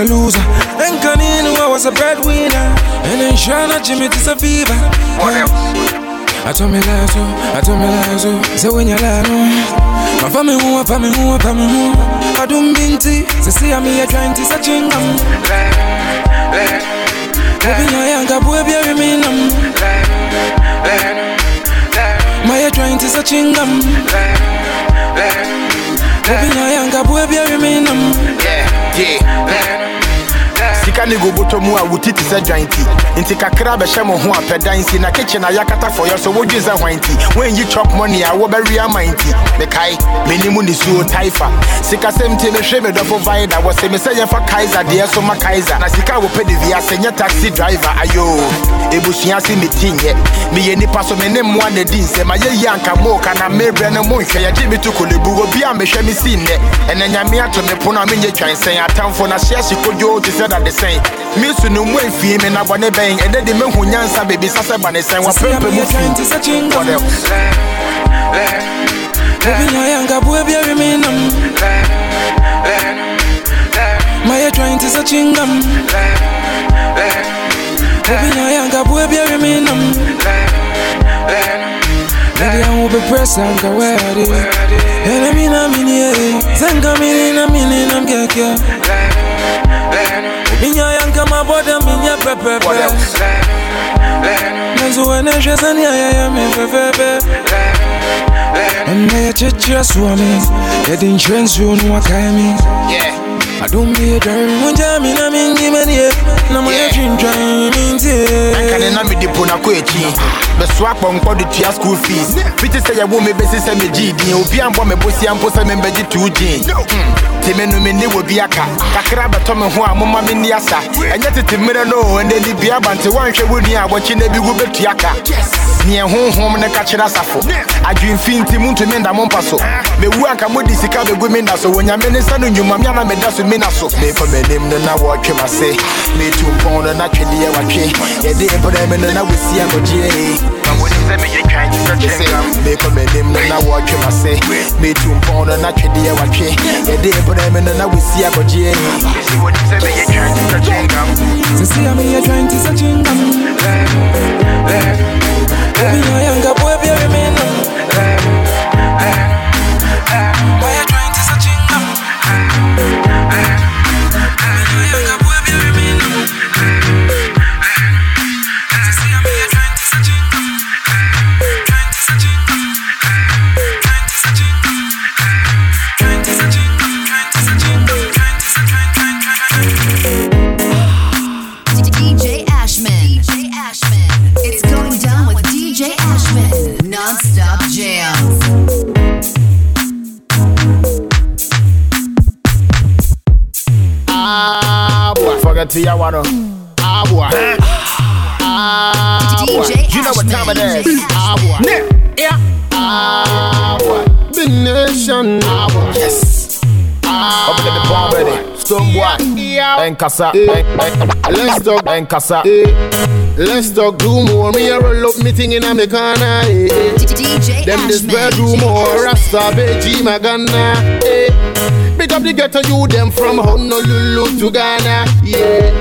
a loser. And Kaninu, I was a breadwinner. And then Shana Jimmy, it's a fever. I told me lies, oh, I told me lies, oh. Say when you lie, no. My family who, family who, family who. I don't mean to. Say, see, I'm here trying to say, chingam. Um. Open your young, boy, bury me, um. nam. My trying to say, chingam. Um. Open your young, boy, bury me, nam. Sika ne go bɔtɔ mu a te sɛ dwan ti nti kakra bɛhyɛ mo ho si na kitchen a yɛakata so wodwe sɛ hwan ti woanyi chop money a wɔbɛwe ama nti mekae m'anim ne suo taifa. Mehwɛ me dɔfo vida wɔse me sɛ yɛfa kaiser deɛ so ma kaiser na sika a wɔpɛ de wiase nyɛ taxi driver ayo. Ebusua se metinyɛ meyɛ nipa so me mmoa na di nsɛm ayɛyi anka mooka na mebrɛ no monhwɛ yɛgye me to kolebu obi a mehwɛ me si nnɛ ɛnɛ nyame ato me pono a menyɛ twansɛn atamfo na hyeɛ hye kodwoo te sɛ dade sɛn me so no mu amfie me na bɔne bɛn ɛnɛ de mehu nyansa bebisa sɛ bane sɛn See, I'm wapɛmpɛ mu here trying to fii say, chingam. What else? Open your young, boy, bury me, nam. My trying to say, chingam. Um. Open your young, boy, bury me, nam. Baby, I will be present, go where it is. And I mean, I'm in here. Send come in, in, I'm get here. Open your young, my body, I'm in your pepe. What else? Nanzo ene shesani ya ya ya me fefefe Ene ya cheche swami Ya di insurance yo no wakaya mi Yeah. I don't be a driver Munja mi na mingi meni ye Na mo ya chincha minti ɛnka ne na mede po nako akyi bɛsoa kpɔnkɔ de tua school fees. Fiti sɛ yɛwo me bɛsi sɛ megyee din obi ambɔ me bosia mpo sɛ membɛgye too nti me no menni wɔ bi aka. Kakra bɛtɔ me ho a moma menni asa. Ɛnyɛ tete mmerɛ no ɛnɛ ni bia ba nti woanhwɛ wo nua a wɔkye na bi wo bɛtua ka neɛ honhom ne ka kyerɛ asafo adwemfi nti montumi nda mo mpa so mewu anka mode sika bɛgu me nda so wɔnyame ne nsa no nnwuma me ana meda so. Mina so mefa m'anim no na wɔtwe m'ase metu mpɔn no na twedeɛ watwe yɛde mpɔdɛ me no na wɔsi anɔgyeɛ mefa m'anim no na wɔtwe m'ase metu mpɔn no na twedeɛ watwe yɛde mpɔdɛ me no na wɔsi anɔgyeɛ Se see I'm here trying to say chingam Open your young boy bury me to your water. Ah, boy. Ah, boy. You know what time it Ashman. is. Ah, boy. Yeah. Ah, boy. The nation. Ah, boy. Yes. Ah, up in the bomb ready. Stonebwoy. Enkasa. Let's talk. Enkasa. Eh, Let's talk do more. Me a roll up me thing in a me corner. eh, eh. DJ Them this Ashman. bedroom or Rasta Beji Magana. Up the ghetto you them from Honolulu to Ghana. Yeah.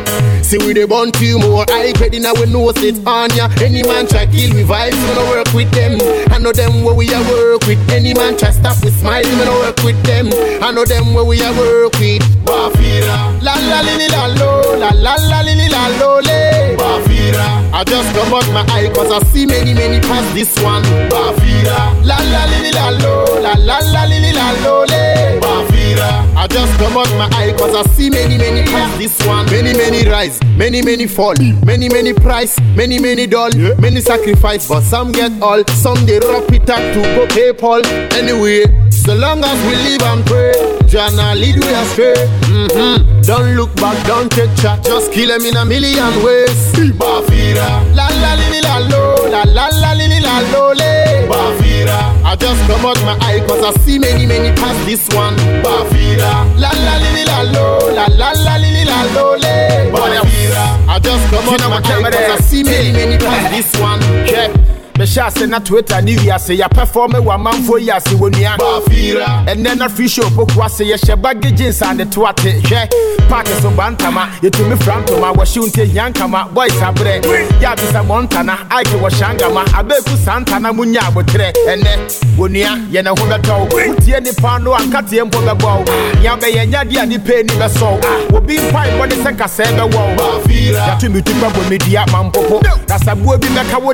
See we they born two more. I ready now we know it on ya. Any man try kill we vibes, we no work with them. I know them where we a work with. Any man try stop with smile, we no work with them. I know them where we a work with. Bafira. La la li li la lo, la la la li li la lo le. Bafira. I just come out my eye cause I see many many past this one. Bafira. La la li la lo, la la la li la lo le. Bafira. I just come out my eye cause I see many many past this one. Many many rise, many many fall, many many price, many many doll, many sacrifice, but some get all. Some they rock it up to go PayPal. Anyway, so long as we live and pray, Jana lead we astray. Mm-hmm. Don't look back, don't take chat, just kill them in a million ways. Bafira, la la li li la lo, la la la li la lo le. I just come out my eye cause I see many, many past this one. Bafira. La la li li la lo, la la la li la lo le. I just come out my eye cause I see many, many past this one. Yeah. Mehyɛ ase na twitter ne wiase. Yɛpɛfɔme wɔ amanfoɔ yi ase wɔ nua ɛnɛ na free show poku ase. Yɛhyɛ bage jeans ade to ate hwɛ park so ba ntama. Yɛtumi fra ntoma. Wɔhyew nte hia nkama. Boys aberɛ yɛabisa mɔ ntana ike wɔhyɛ angama abeeku saa ntana mu nya abotrɛ. Ɛnɛ wɔ nua yɛne ho bɛtɔw. Wotie nipa no ankateɛ mpo bɛbɔw. Nea bɛyɛ nyade a nipa ani bɛsɔw. Obi mpae mmɔ ne sɛ kasɛɛ bɛwɔw. Yɛatumi tukpa bɔ media mampopo rasaboa bi bɛka wo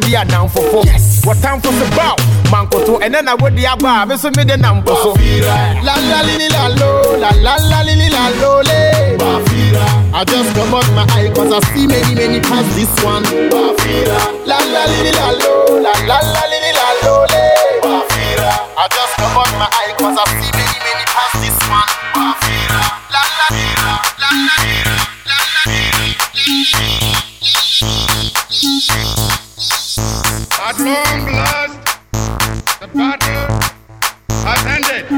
de adamfofo wɔtamfo so baw mankoto ɛnɛ na wode aba a me so. Mede nampo so lalalililalo lalalililalo le. I just come out my eye cause I see many many past this one. Lalalililalo lalalililalo le. I just come out my eye cause I see many many past this one. Lalalila lalalila At long last, the battle has ended.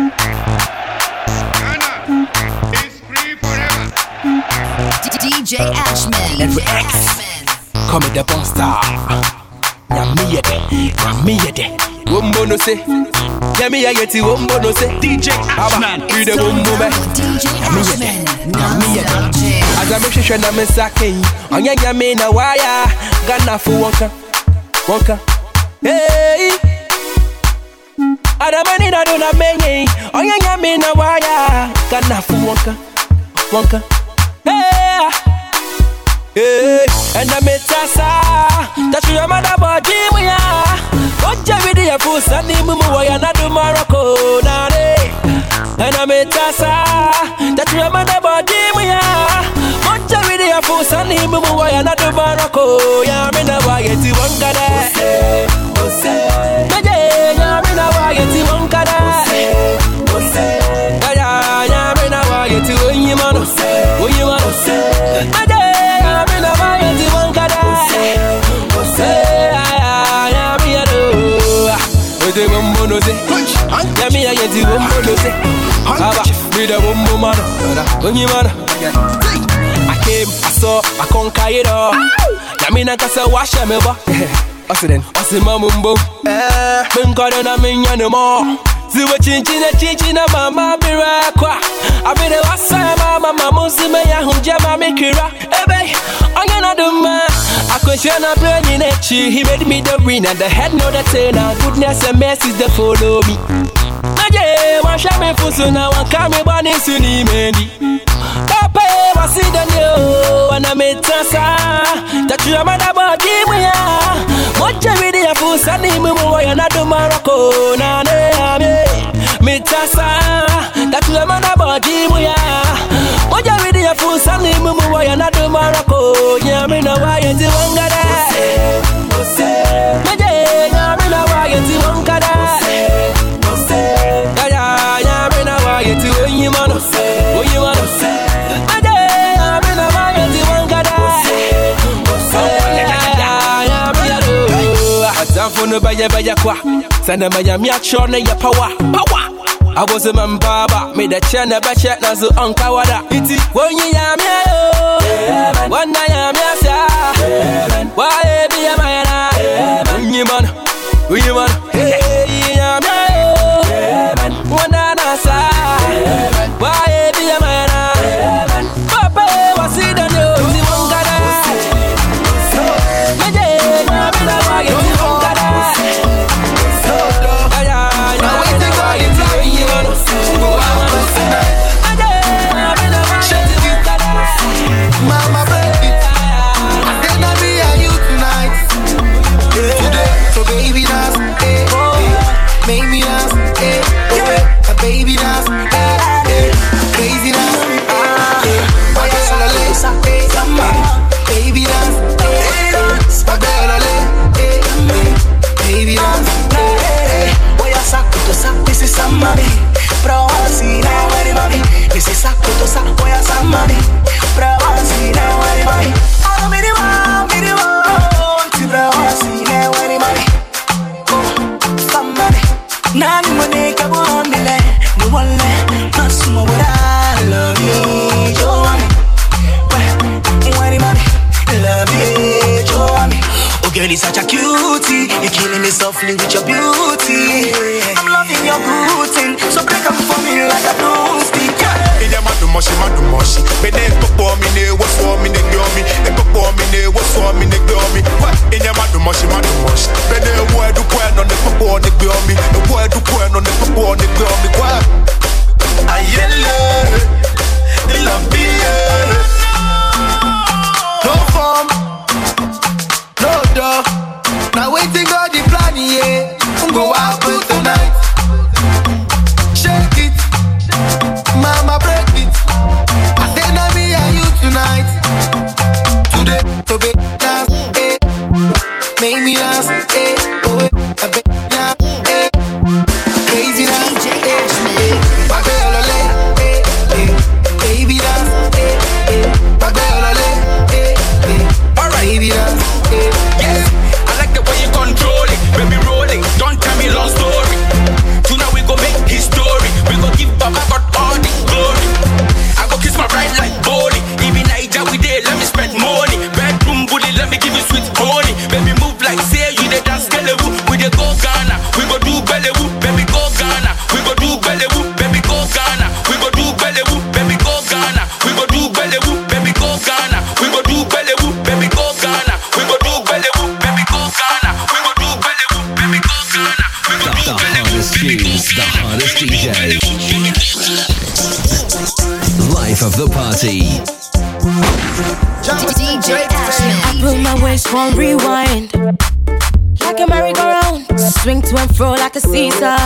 Ghana is free forever. DJ Ashman. Every DJ X. Ashman. Come the bomb star. Yami yede, yami yede. Wumbo no se, yami ya yeti wumbo no se. DJ Ashman, we the Going wumbo down me. with DJ Yami yede, Ashman. yami yede. Non-stop jams. As I'm shishwa na me sakin, onye yami na waya. Ghana fu wonka, wonka. Hey. Adamani na do na menye, onye yami na waya. Ghana fu wonka, wonka. Hey. Hey, and I'm a tassa. That's your mother body, we What Jerry the Abu Sunday Mumu, I not do Morocco, Nare. And I'm a tassa. That's your mother body, we are. What Jerry the Abu Sunday Mumu, I not do Morocco, Yamina, why it's one gada. Yamina, why it's one gada. Yamina, why it's one yamano. One yamano. Yamina, Ode wumbo no se Yami ya yeti wumbo no se Aba, me the wumbo man. Onyi man I came, I saw, I conquer it all Yami na kasa washa me ba Ose den, ose mamumbo Minkado na minyane mo Ziwe chinchin na chinchin na mama bira kwa. Abide wasa mama mamusi me ya hunje mami kira. Ebe, onye na duma. Akwesha na brain in He made me the winner, the head no the tail Now goodness and mercy they follow me. Naje, washa me fusu na wakame bani suni mendi. Papa, wasi danyo, wana metasa Tatu ya madaba kimuya Mocha vidi ya fusa ni mumu wa ya nadu marako Nane ame, metasa Tatu ya madaba kimuya Mocha vidi ya fusa ni mumu wa ya nadu marako Nyamina wa yenti wangada Naje, no bɛyɛ bɛyɛ kwa sɛ ne mayame akyerɛ no yɛ pawa pawa abose ma mpaaba mede kyɛ ne bɛkyɛ nanso ɔnka wada nti wɔnyi yamea yo wɔna yamea saa waayɛ bi yɛ mayɛna wonyima no wonyima no yi pure me. Of the party. DJ Ashman. I put my waist on rewind. Like a merry-go-round. Swing to and fro like a Caesar.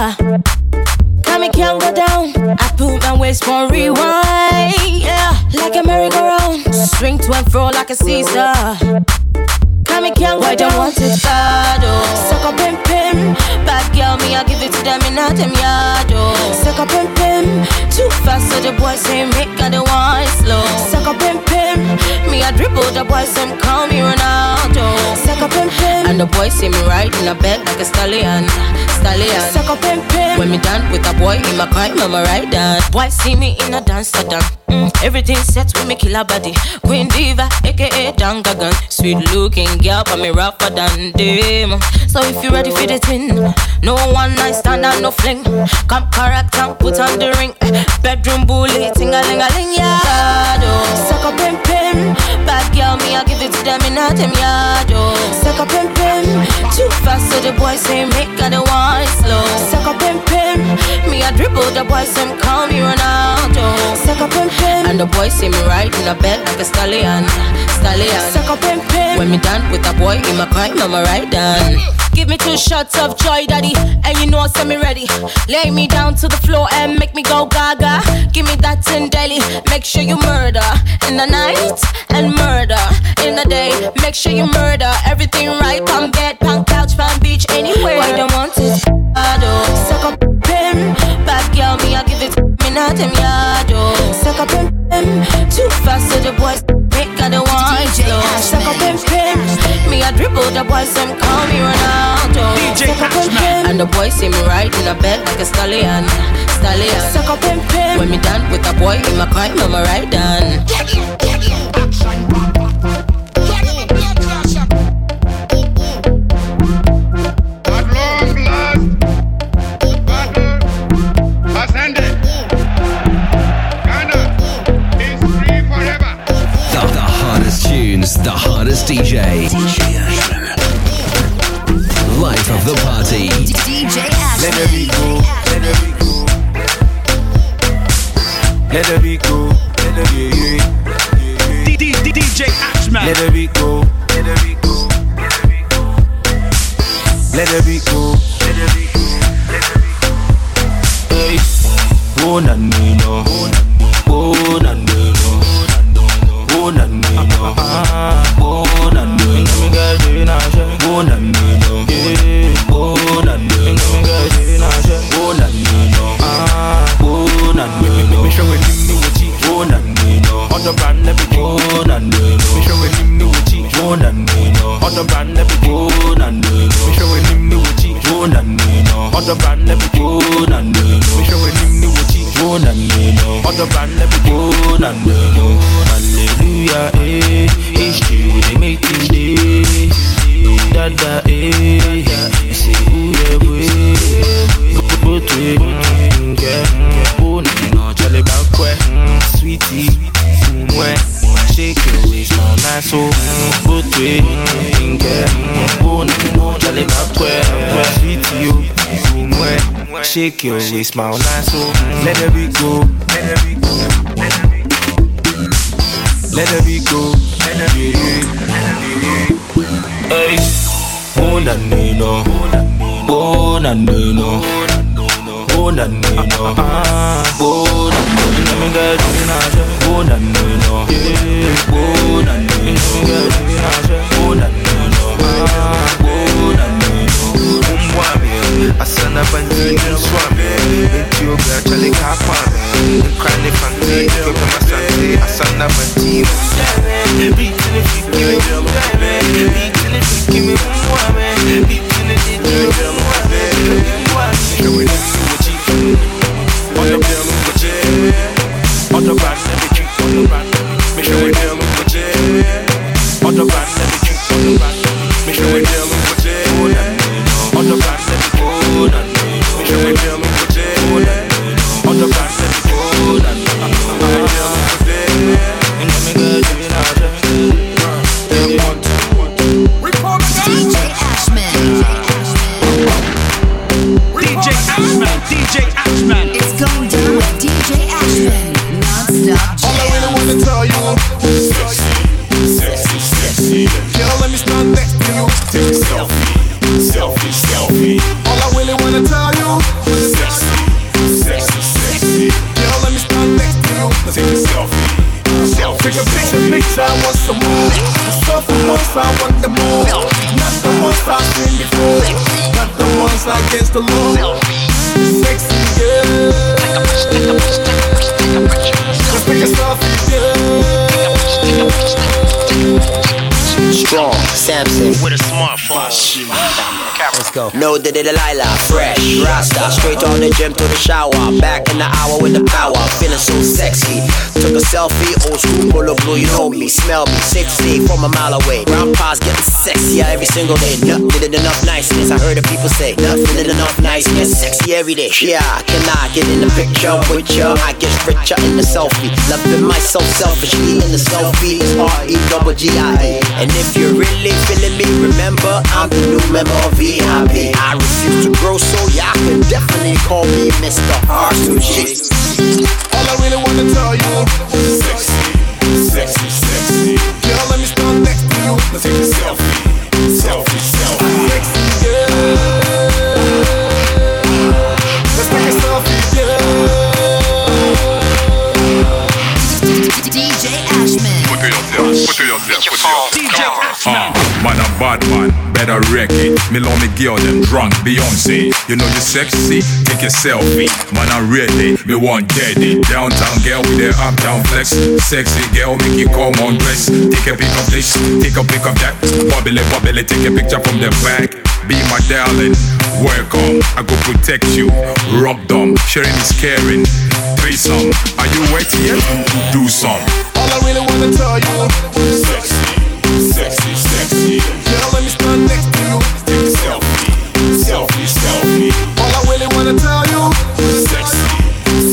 Come and can't go down. I put my waist on rewind. Yeah. Like a merry-go-round. Swing to and fro like a Caesar. Come and can't go down. want it bad, oh. Suck up and pim. Bad girl, me, I give it to them in a them yard, oh. Suck up and pim. Too fast, so the boys say make I the wine slow. Suck up and pim. Me, I dribble the boys, some call me Ronaldo. Suck up and pim. And the boys see me ride in a bed like a stallion. Stallion. Suck up and pim. When me done with a boy in my car, mama ride down. Boys see me in a dance, a dance. Mm, everything set with me killer body. Queen Diva, aka Dangagan. Sweet looking girl, but me rougher than them. So if you ready for the thing, no one night stand and no fling. Come correct and put on the ring. Bedroom bully, ting a ling a ling, yeah. Suck up and pim. Bad girl, me, I give it to them in a them yard. Suck up and pim. Too fast, so the boys say make a the wine slow. Suck up and pim. Me, I dribble the boys, some call me Ronaldo. Suck up and pim. And the boys see me ride in a bed like a stallion. Stallion. Suck up and pim. When me done with a boy in my car, mama ride down. Give me two shots of joy, daddy, and you know I send me ready. Lay me down to the floor and make me go gaga. Give me that in daily. Make sure you murder in the night and murder in the day. Make sure you murder everything right. Palm bed, palm couch, palm beach, anywhere. Why don't want it? Ado. Oh. Suck up pim. Bad girl, me, I give it me not him yado. Oh. Suck up pim. Too fast, so the boys make I the wine DJ slow. Suck up pim pim. Me, I dribble the boys, some call me Ronaldo. DJ Suck up pim. And the boys see me ride in a bed like a stallion. Stallion. Suck up pim pim. When me done with a boy in my car, mama ride down. The hottest DJ. Life of the party. DJ Ashman. Your waist, smile nice. The law. Go. No, the Delilah, fresh, Rasta, straight on the gym to the shower. Back in the hour with the power, feeling so sexy. Took a selfie, old school, bullet blue, you know me, smell me, safe stay from a mile away. Grandpa's getting sexier every single day. Nothing did enough niceness, I heard the people say. Nothing did enough niceness, sexy every day. Yeah, can I get in the picture with ya? I get richer in the selfie. Loving myself selfishly in the selfie. It's R-E-double-G-I-E. And if you're really feeling me, remember I'm the new member of VIP. I refuse to grow, so y'all can definitely call me Mr. R2G. All I really wanna tell you, sexy, sexy, sexy. Girl, let me stand next to you. Let's take a selfie, bad man, better wreck it. Me love me girl, them drunk, Beyonce. You know you sexy, take a selfie. Man I ready, me want daddy. Downtown girl with the uptown flex. Sexy girl, make you come on dress. Take a pic of this, take a pic of that. Bubbly, bubbly, take a picture from the back. Be my darling, welcome. I go protect you. Rub them, sharing is caring. Threesome, are you wet yet? Do some. All I really wanna tell you, sexy, sexy, sexy. Girl, let me stand next to you. Take a selfie, selfie, selfie. All I really wanna tell you, sexy,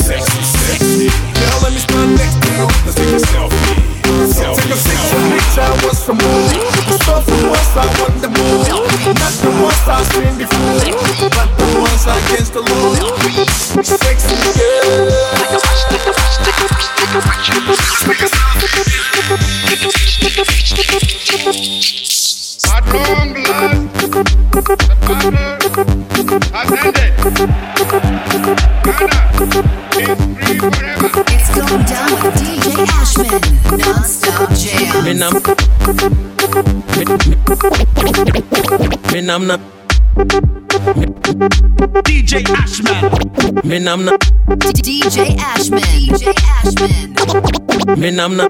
sexy, sexy. Girl, let me stand next to you. Let's take a selfie, selfie, take a picture, picture. I want some more. The selfie ones, I want the more. Not the ones I've seen before, but the ones against the law. Sexy girl. At nam na DJ Ashman. Me nam na DJ Ashman. DJ Ashman. Me nam na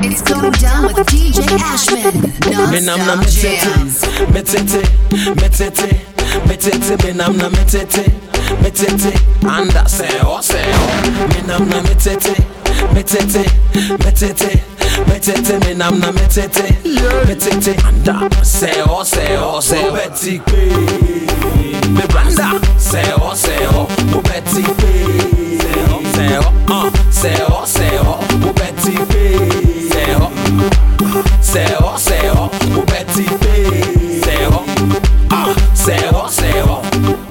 It's going down with DJ Ashman. Me nam na Non-stop me tete. Me tete Me tete Me tete Me nam na me tete Me tete Anda say oh say oh Me nam na me tete Metete, metete, metete Menam nan metete, metete Anda, seho, seho, seho Beti pe Me blanda, seho, seho Beti pe Seho, seho, ah, seho, seho Beti pe Seho, ah, seho, seho Beti pe Seho, seho, seho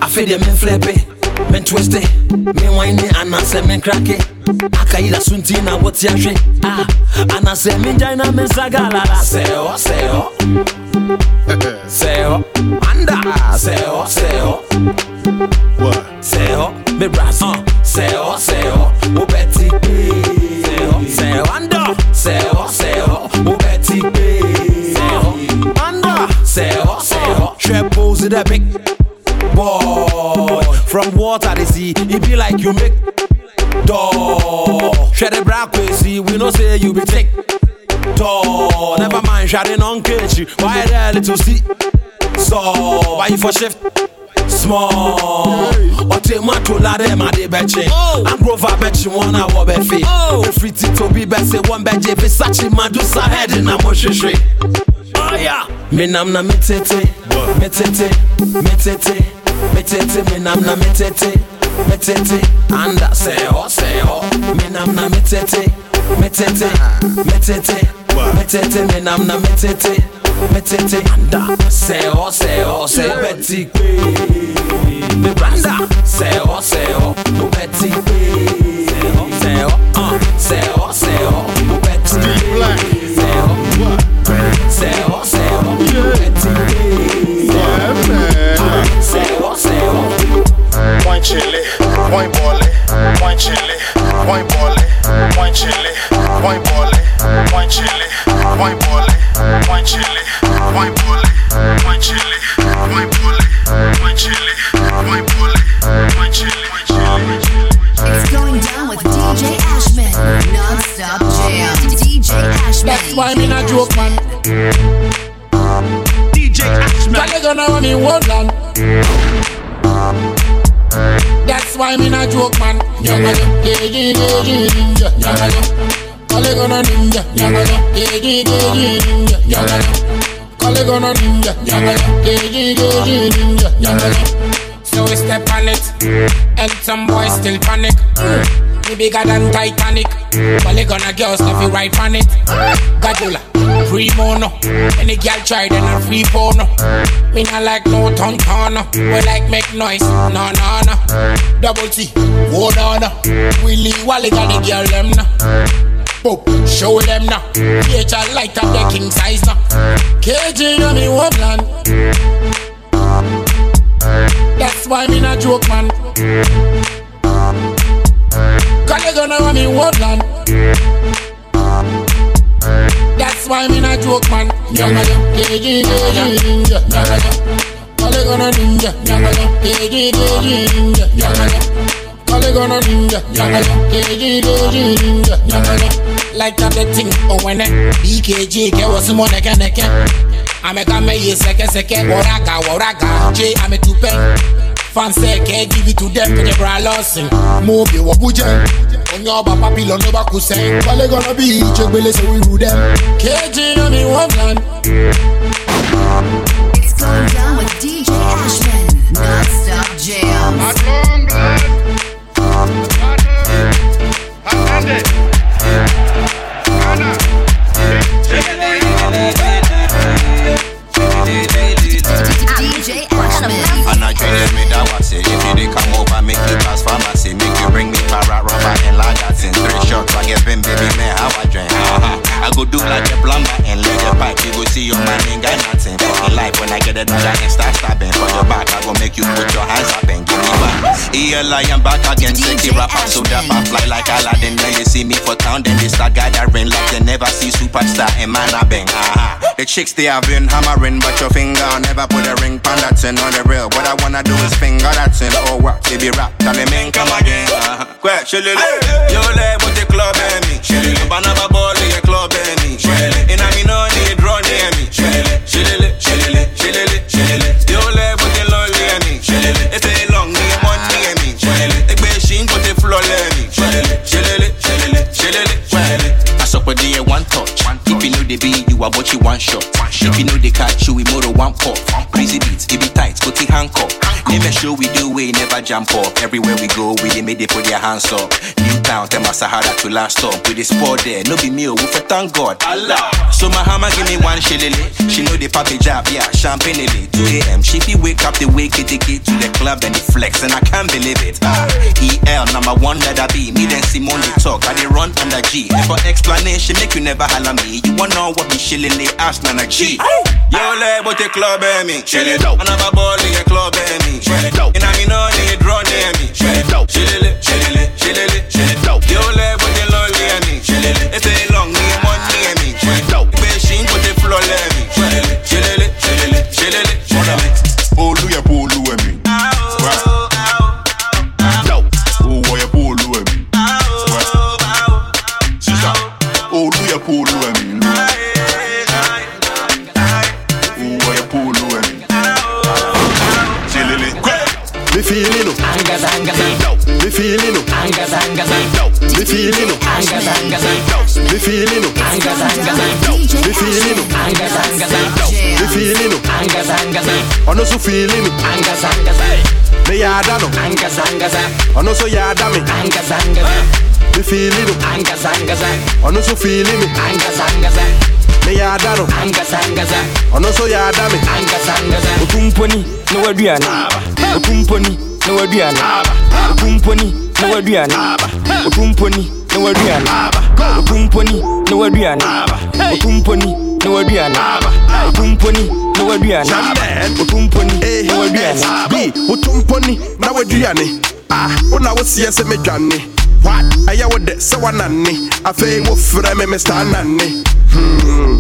Afe de men flepe. Men twiste, men wine anase men krake. Aka ila sunti na woti ashe ah, Anase men jaina men sagalala Seo, seo. Seo, anda. Seo, seo. Seo, me bras uh. Seo, seo, ubeti Seo, seo, anda. Seo, seo, ubeti Seo, anda. Seo, seo, trepose de big Boy. From water they see It be like you make door. Share the bra crazy We know say you be thick door. Never mind shouting on you Why there little see? So why you for shift small? Ọtí mu atola dẹ ma de bẹ kye angrova bẹ kye wọn a wọ bẹ fi efiri ti tobi bẹ se wọn bẹ gye fisachi madusa head na mo hwehwẹ. Me nam na me tete, me tete, me tete, me tete, me nam na me tete, me tete, anda se ho se ho. Me nam na me tete, me tete, me nam na me tete, me tete, anda se ho se ho. Betty me branda se ho se ho, o Betty se ho se ho, uh, se ho, Wine chili, wine bole, wine chili, wine bole, wine chili, wine bole, wine chili, wine bole, wine chili, wine bole, wine chili, wine bole, wine chili, wine bole, wine chili, wine chili. It's going down with DJ Ashman. Non-stop jam. DJ Ashman. That's why me not joke, man. DJ Ashman. Cause they gonna run in one land. Why me not joke, man. Yeah, yeah, yeah, yeah, yeah, yanga yo. Call it gonna ninja, yeah, yeah, yeah, yeah, yeah, yanga. Call it gonna ninja, yeah, yeah, yeah, yeah, yeah. So we step on it, and some boys still panic. Me bigger than Titanic. Well, they gonna girls love you right on it. Gadula, free mono. Any girl try then a free porno. Me not like no ton ton. We like make noise, no no no. Double T, hold on. Willy Wally got the girl them now. Boop, show them now. PHR light up the king size now. KG on me one plan. That's why me not joke man. Gonna run me one land. That's why me not joke man. Yanga yo, yeah yeah yeah yeah yeah. Yanga yo, call they gonna ninja. Yanga yo, yeah yeah yeah yeah yeah. Yanga yo, call they gonna ninja. Yanga yo, yeah yeah yeah yeah yeah. Like that the thing. Oh when it BKG get was some money can I can. ameka meye seke seke waraga waraga je ame tupe fan seke eh, give it to them kwenye bra losing mobi wabuje onye ọba papilon ló bá kú sẹ́yìn wálé gonna be ìjẹgbẹlẹ so we rule them. Kejì na mi one plan. It's going down with DJ Ashman. Non-stop jams. DJ ELI, I'm back again. Sexy rapper, so that I fly like Aladdin. When they see me for town, then they start gathering like they never see superstar and man I bang. Uh-huh. The chicks they have been hammering, but your finger never put a ring on that thing on the real. What I wanna do is finger that thing. Oh, what? Baby rap, tell me, man, come again. Uh-huh. Quick, shillily. Yo, let with the club and me. Shillily. Banana ball in your club and me. Put the floor near me. Shillily. Shillily. Shillily. Shillily. Shillily. I suck with the one touch. Wabochi one shot. If you know the catch you, we motor one pop. Crazy beats, it be tight, go to Hancock. Never show we do we never jump up. Everywhere we go, we dey make they put their hands up. New town, tell my Sahara to last stop. We dey sport there, no be me, oh, we for thank God. Allah. So my hammer give me one shillelagh. She know the papi job, yeah, champagne lily. 2 a.m. She be wake up the wake it, get to the club and the flex, and I can't believe it. Ah, EL number one that I be. Me then Simone they talk, I dey run under G. For explanation, make you never holler me. You wanna what me shilling the ass na na cheat. Yo lay, but the club eh me. chill it out. Another ball in the club eh me. chill it out. Inna me no need draw near me. Shill it out. Shill it, Shilling dope. Shilling shilling shilling it out. Yo lay, but the lonely eh me. chill it out. the feeling up. Anger, anger, the feeling up. Anger, the feeling oh. the feeling oh. up. So feeling oh. yada so yada me. The feeling up. So feeling me. Anger, anger me yada no angaza angaza no so yada me Okumponi, no aduana. Okumponi, no aduana. Okumponi, no aduana. Okumponi, no aduana. Okumponi, no eh, aduana. Eh, B, Okumponi, na aduane. Ah, una wosia se medwane. What? Aya wode se wanane. Afei wo frɛ me Mr. Anane. Hmm.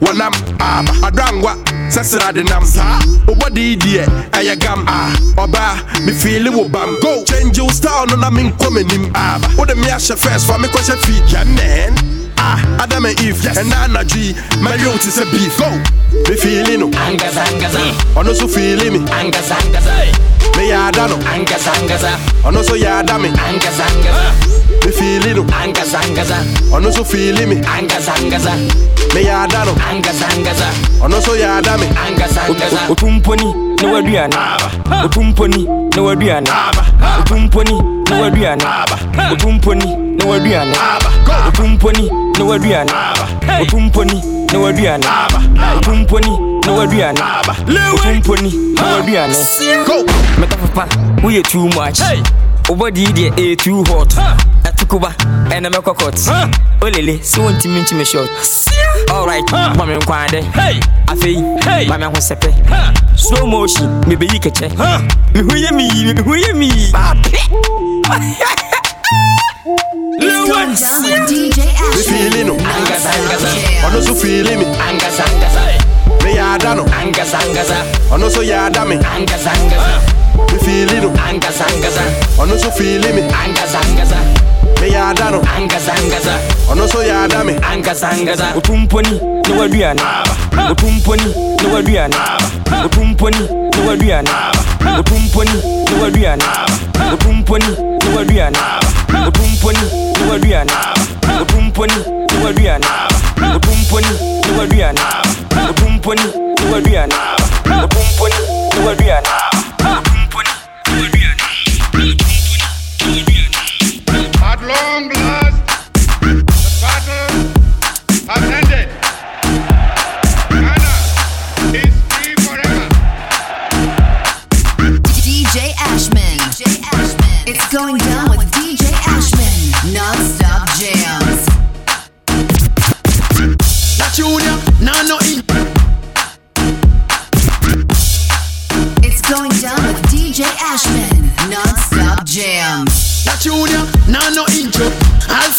Wanam ah, aba adangwa Sasra de nam sa Obody idiot Ayagam ah Oba Me feel it bam Go. Change your style No na min kome nim ah, aba Ode mi ashe first For me kwashe feet Yeah man Ah, Adam and Eve, yes. and Anna G. My youth is a beef. Go. Me feeling oh. no. Angas, angas. I know so feeling me. Angas, angas. Me yada no. Angas, angas. I know so yada me. Angas, angas. Ah. Me feeling oh. no. Angas, angas. I know so feeling me. Angas, angas. Me yada no. Angas, angas. I know so yada me. Angas, angas. Otumponi, no hmm. aduana. Otumponi, no aduana. Otumponi, no aduana. Otumponi, no aduana. Otumponi na waduane Okumponi na waduane Okumponi na waduane Okumponi na waduane Meta papa woyɛ too much. Wobɔde yi deɛ ɛyɛ too hot. Ɛtokoba ɛnɛ mɛkɔkɔt olele sɛ wɔntimi nkyime shot alright ma me nkwan dɛ afei ma me ahosɛpɛ slow motion mebɛyi kɛkyɛ meho yɛ meyi meho Lewis. We feeling angaza. Feeling me angaza. Angaza. So angaza. We feeling angaza. Feeling me angaza. Angaza. So angaza. No no no no no. Otumponi, Uadiana. Otumponi, the Otumponi, Uadiana. Otumponi, Uadiana. Otumponi, Uadiana. Otumponi, Uadiana. At long last, the going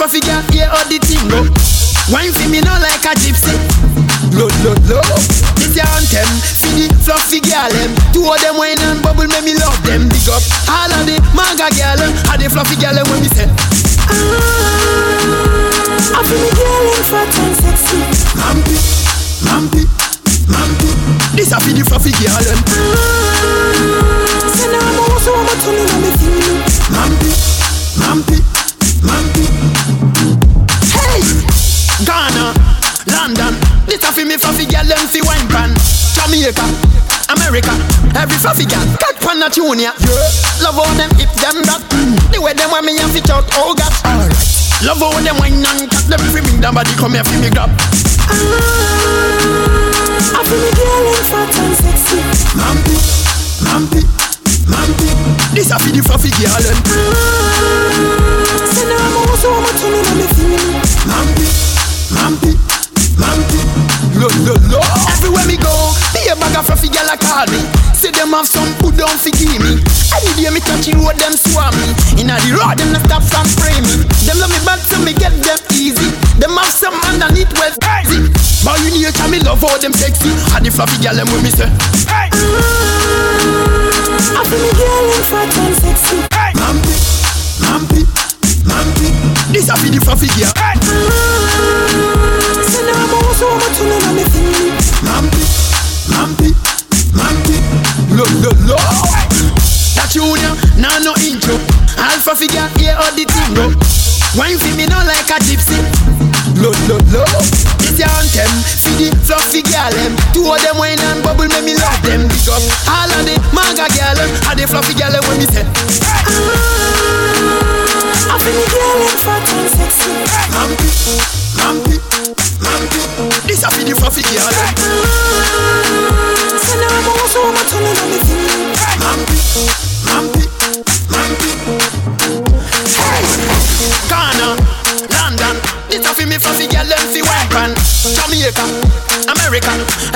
fi get a tune ya. Yeah. Love all them if them that. Mm. The way them want me and fit out, oh God. Alright. Love all them wine and cat them fi me. Them body come here fi me grab. I feel me girl in fat and sexy. Mampi, mampi, mampi. This a fi the fluffy girl them. Say now I'm a man to me, me feel. Mampi, mampi, mampi. Lo, lo, lo. A fluffy girl a call me. Say them have some put down fi give me. Any day me touch the road, them swarm me. Inna the road, them not stop from spray me. Them love me bad, so me get them easy. Them have some underneath well crazy. But you need me love all them sexy. And the fluffy girl them with me say. I feel me girl in fat and sexy. Mampi, mampi, mampi. This a fi the fluffy girl. Say now I'm also a man to me, me feel. Mampi, mampi, mampi. Lo, lo, lo. That know, now no intro. Alpha figure here all the thing go. Wine for me not like a gypsy. Lo, lo, lo. This your anthem for the fluffy girl them. Two of them wine and bubble make me love them. Big up all of the manga girl them, and the fluffy girl them when me say. I feel me girl in fat and sexy. Mampi, mampi, mampi. This a for the fluffy girl them.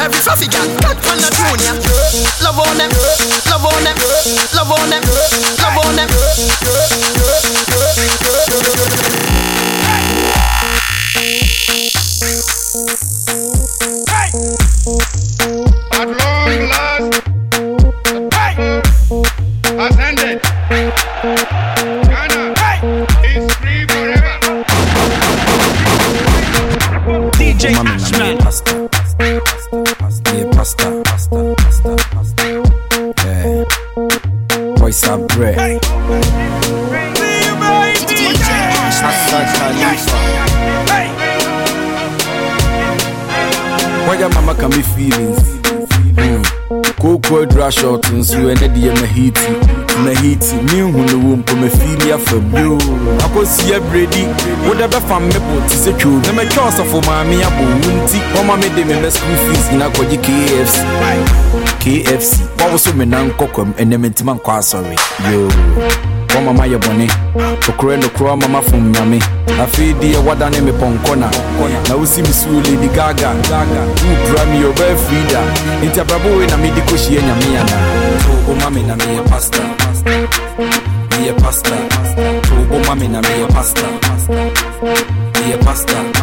Every fluffy girl cat pan a tune ya. Love on them, love on them, love on them, love on them. Cocoa dry short and so and the mahiti. Mahiti, me who the womb for me feel ya for blue. I could see a brady. Whatever from me put is a true. Never choice of my me abo wunti. Mama made them in school fees in a koji KFC. KFC. What was so me nan kokom and them intimate kwa sorry. Yo. Wọ́n mama yɛ bɔne okoro nokoro mama fom nyame afei deɛ wada ne mepɔnkɔ na na wosi me suo lady gaga. Wopura me yɛ ɔbɛɛ frida enti abrabɔ wei na mede kɔhyia nyame ana woma me na meyɛ pasta meyɛ pasta. Woma me na meyɛ pasta meyɛ pasta. me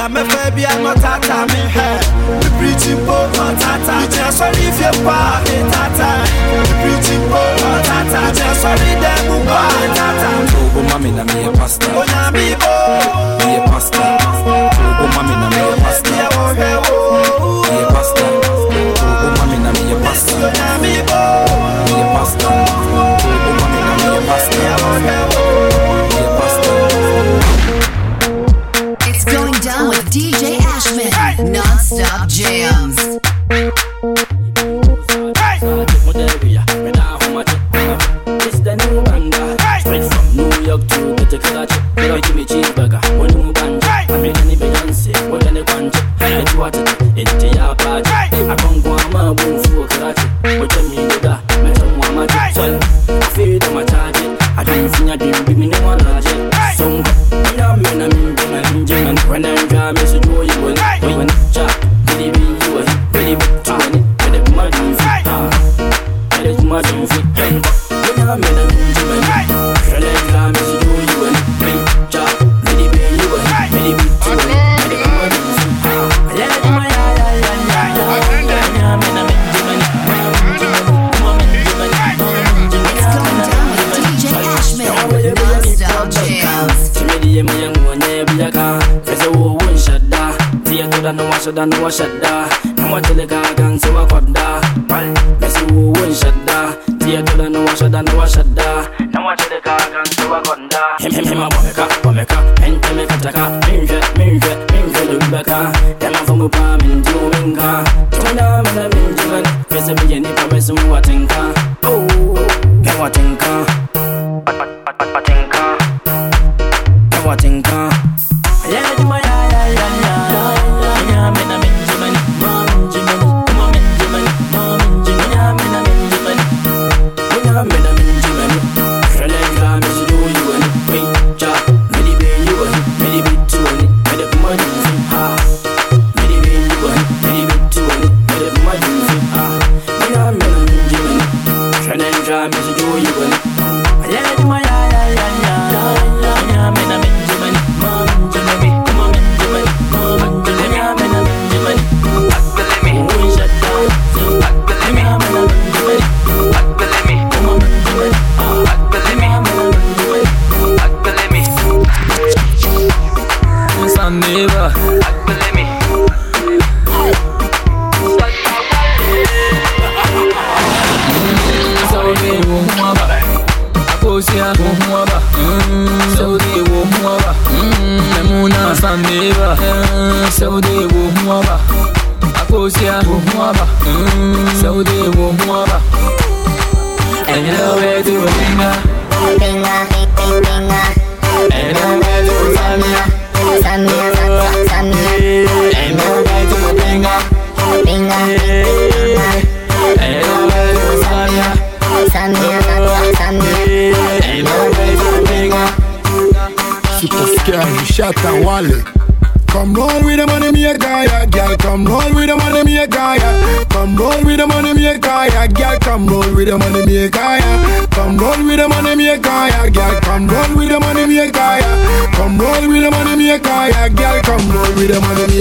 afuno me. Baby, I'm a baby, I'm a tata me. The preaching po, oh, tata. You just sorry if you're pa, eh, tata. The preaching po, oh, tata. You just sorry them who pa, eh, tata. Tubo mami na mia pasta. Oh, na mi bo. Mia pasta,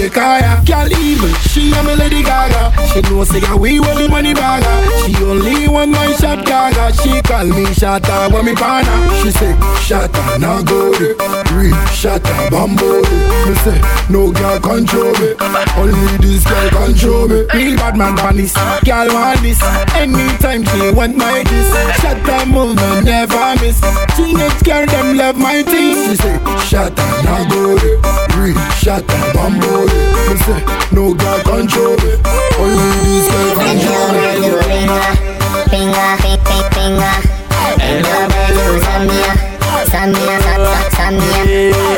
money. Girl, evil, she a me Lady Gaga. She know say we want the money bagger. She only one shot She call me Shatta, but me partner. She say Shatta, now go. Real Shatta, bamboo. Me say no girl control me. Only this girl control me. Real bad man punish. Girl want this. Anytime she want my kiss. Shatta movement never miss. Teenage girl them love my thing. She say Shatta, now go. Real Shatta, bamboo. Me say no girl control me. Only this girl control me. Finger, finger, finger. And your bed to Samia, Samia, Samia, Samia.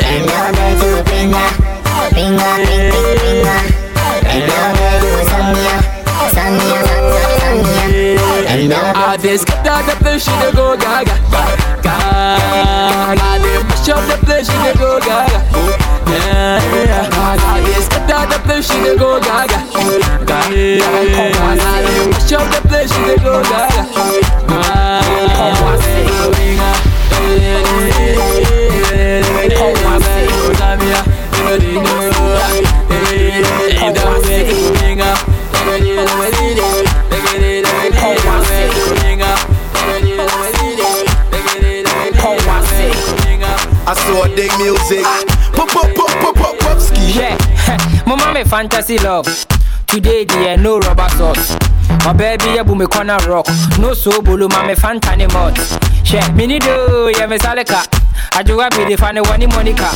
And your bed to finger, finger, finger, finger. And your bed to Samia, Samia, Samia, Samia. And your I just get out the place, she go gaga, gaga. I dey push up the place, she go gaga. Yeah, yeah. I just get out the place, she go gaga, gaga. I dey push up the place, she dey go gaga, I saw dig music. Pop pop pop pop pop pop ski. Yeah, my mommy fantasy love. Today dear no rubber sauce. My baby ya boom me corner rock. No so bulu mame fanta ni mod. She mini do ya me saleka. Ajuwa bi de fane wani monica.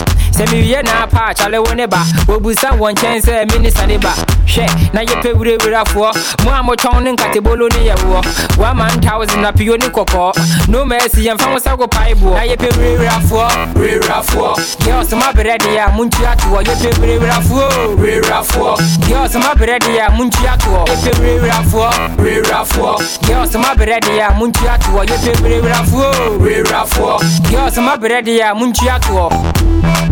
Mi ye na pa chale wone ba. Obusa won chen se mini sane ba. She na ye pe wure wura fo. Mo amo chon ni nkate bolo ni ye wo. One man thousand na pio ni koko. No mercy yem fa mo sa go paibo. Na ye pe wure wura fo. Wura fo. Girls ma berede ya munchi atu ye pe wure wura fo. Wura fo. Girls ma rafuo we rafuo girls ma bredi ya munchi atuo oh, ye bebre we rafuo we rafuo girls ma bredi ya munchi atuo oh.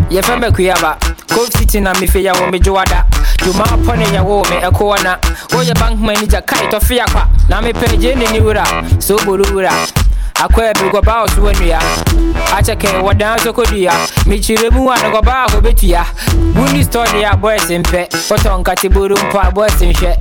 ye fembe kuyaba cold city na mife ya wo mejoada juma pɔne yɛ wo me ɛkoɔ na woyɛ bank manager kae tɔfe akwa na mepɛ gye ne ne wura? So boro wura akɔ ɛbi gɔba ɔso anua akyɛkɛ wɔdan so kɔdua mekyerɛ mu a no gɔba a hɔbɛtua woni store deɛ a mpɛ wotɔ nkateboro mpo a nhwɛ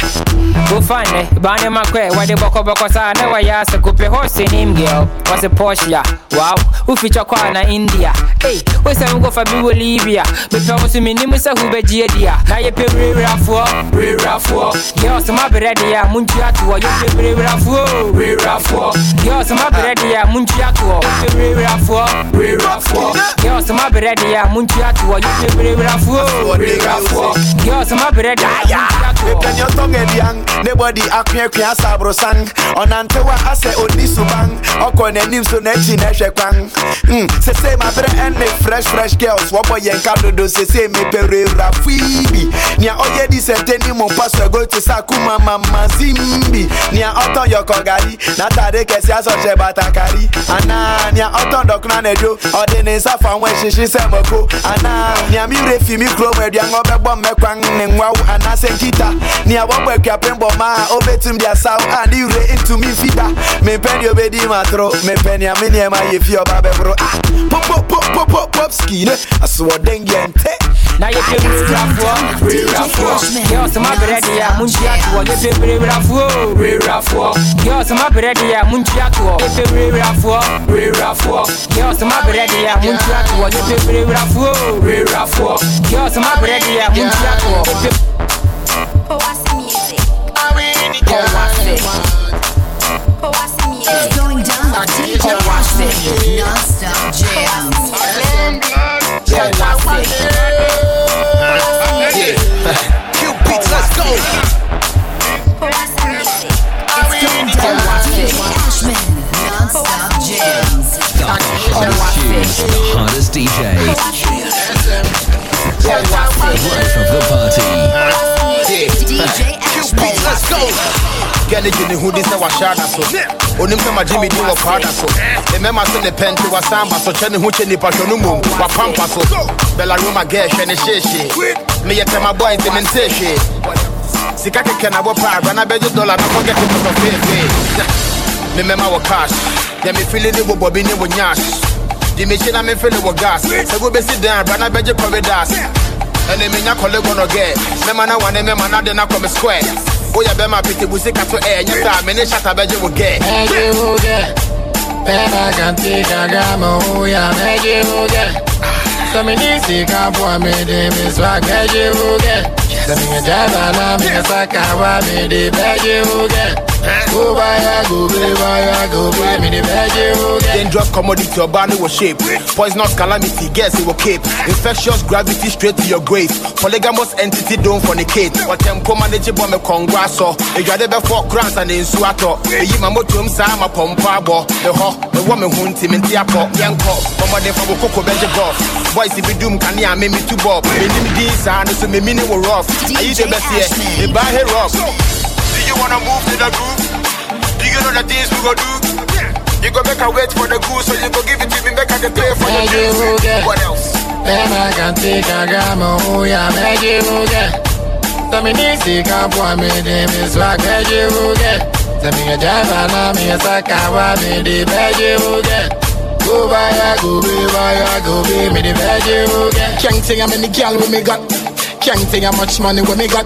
wofa nnɛ baa ne makɔ wɔde bɔkɔbɔkɔ saa na wɔyɛ asɛ kopɛ hɔ nim girl wɔse Porsche wow wofi kyɔkɔ a na India. Ei wosɛ mekɔfa bi wɔ Libya. Mepɛ wo so menim sɛ wobɛgye adi a na yɛpɛ werɛwurafoɔ werɛwurafoɔ girls mabrɛ deɛ a montua toɔ yɛpɛ werɛwurafoɔ werɛwurafoɔ girls mabrɛ deɛ a montua toɔ yɛpɛ werɛwurafoɔ werɛwurafoɔ girls mabrɛ deɛ a montua toɔ yɛpɛ werɛwurafoɔ werɛwurafoɔ girls mabrɛ deɛ a montua toɔ mepɛni ɔtɔn aduan ne bɔde akoakua asa aborosan ɔnantewa asɛ ɔdi suban ɔkɔ n'anim so n'akyi na ɛhwɛ kwan Mm, sese mabrɛ ɛne fresh fresh girls. Wɔbɔ yɛn ka dodo sese mepɛ werɛwura fii bi nea ɔyɛ di sɛ teni mu mpa so ɛgo te sɛ akuma mama zimbi. Nea ɔtɔn yɔkɔ gari n'atade kɛse asɔhyɛ akari ana nia ɔtɔn dɔkuna na edo ɔde ne nsa fa wɔn ehyehye sɛ mɔko ana nia mi re fi mi kuro mu aduane ɔbɛbɔ mmɛkwan ne nwawu anaasɛ nkita nia wɔbɔ akuapem bɔ maa obetum de asaw a ne wure ntumi mfida mepɛ nea obedi ma toro mepɛ nea me nneɛma yɛ fie ɔba bɛboro a popopopopoposki ne asoɔden yɛn te. Na yɛpɛ werɛwurafoɔ werɛwurafoɔ girls mabrɛ deɛ a montua toɔ yɛpɛ werɛwurafoɔ werɛwurafoɔ girls mabrɛ deɛ a montua toɔ yɛpɛ werɛwurafoɔ werɛwurafoɔ girls mabrɛ deɛ a montua toɔ yɛpɛ werɛwurafoɔ werɛwurafoɔ girls mabrɛ deɛ a montua toɔ yɛpɛ It's gɛne gye ne ho di sɛ wahyɛ ada so. Onim sɛ magye me din wɔ paada so. Ne mɛma so ne pɛnte wasan ba so. Kyɛ ne ho kyɛ nnipa hwɛ no mmom wapampa so. Bɛlaroma gɛ hwɛ ne hyeehyee meyɛ tɛmabɔe nti mentee hwee sika kɛkɛ na bɔ paa bra na bɛgye dɔla na kɔgɛ te pɔtɔ feefee me mɛma wɔ cash. Deɛ mefili ne bobɔ bi ne wɔ nyash. De mekyi na memfele wɔ gas. Sɛ wobɛsi dan bra na bɛgye kɔredas ɛne menya kɔle gɔnɔ gɛ mɛma na wane mɛma na de na kɔ me square woyɛ bɛma pete bu sika to ɛ nyɛ saa mene hyata bɛgye wo gɛ Magic will get. Pema can take a gamma, oh yeah, magic will get. So me to come for me, de me swag. So me a na me saka, wa me de. Go by ya, go be by ya, go be me the will get. dangerous commodity ọba ne wɔ shape. Poisonous calamity guess it will cape. Infectious gravity straight to your grave. Polygamous entity don fornicate. Ne gye bɔ me kɔngɔ asɔ adwade bɛfɔ krans a ne nsu atɔ ɛyi ma motom saa ma pɔmpɔ abɔ me hɔ mewɔ me ho nti mente apɔ yɛnkɔ bɔmmɔden fa wo koko bɛgye golf boys bi dum kanea me me tu bob menim din saa no so memi ne wo rough. Ayi de bɛseɛ mebaa he rock Do you wanna move to the groove? Do you know the things we go do? You go make a wait for the goose, so you go give it to me, make a pay for the Magic will drinks. get. What else? Pema can take a gamma, oh yeah, magic will get. So me need to come for me, de me swag, magic will get. So me a java, na me a saka, wa me the magic will get. Go by ya, go be by ya, go be me the magic will get. Can't say how many girl when me got. Can't say how much money when me got.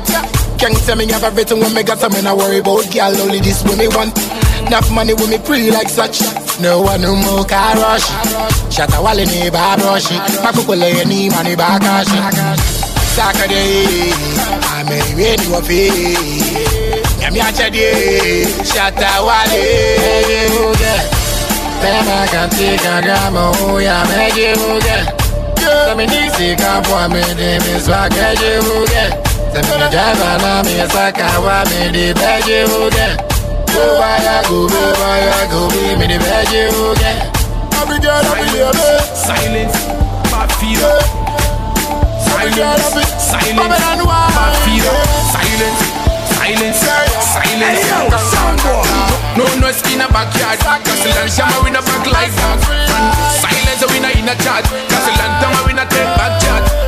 Can't say me have everything when me got. So me not worry about girl. Only this when me want. Enough money when me pre like such. No one no more car rush. Shut a wall in the bar brush. My lay any money back cash. Saturday, I'm a ready to pay. Yami achadi, shut a wall. A oh yeah, magic will get. So me to come for me, de me swag, magic get. So me a java, na me a saka, wa me the magic will get. Go by ya, go be by ya, go be the magic will get. Every girl, every baby. Silence, bad feel. Silence, silence, bad feel. Silence, silence, silence. No noise in a backyard. Castle and Shama we no back like that. Silence we in a chat. Castle and Tama we no take back chat.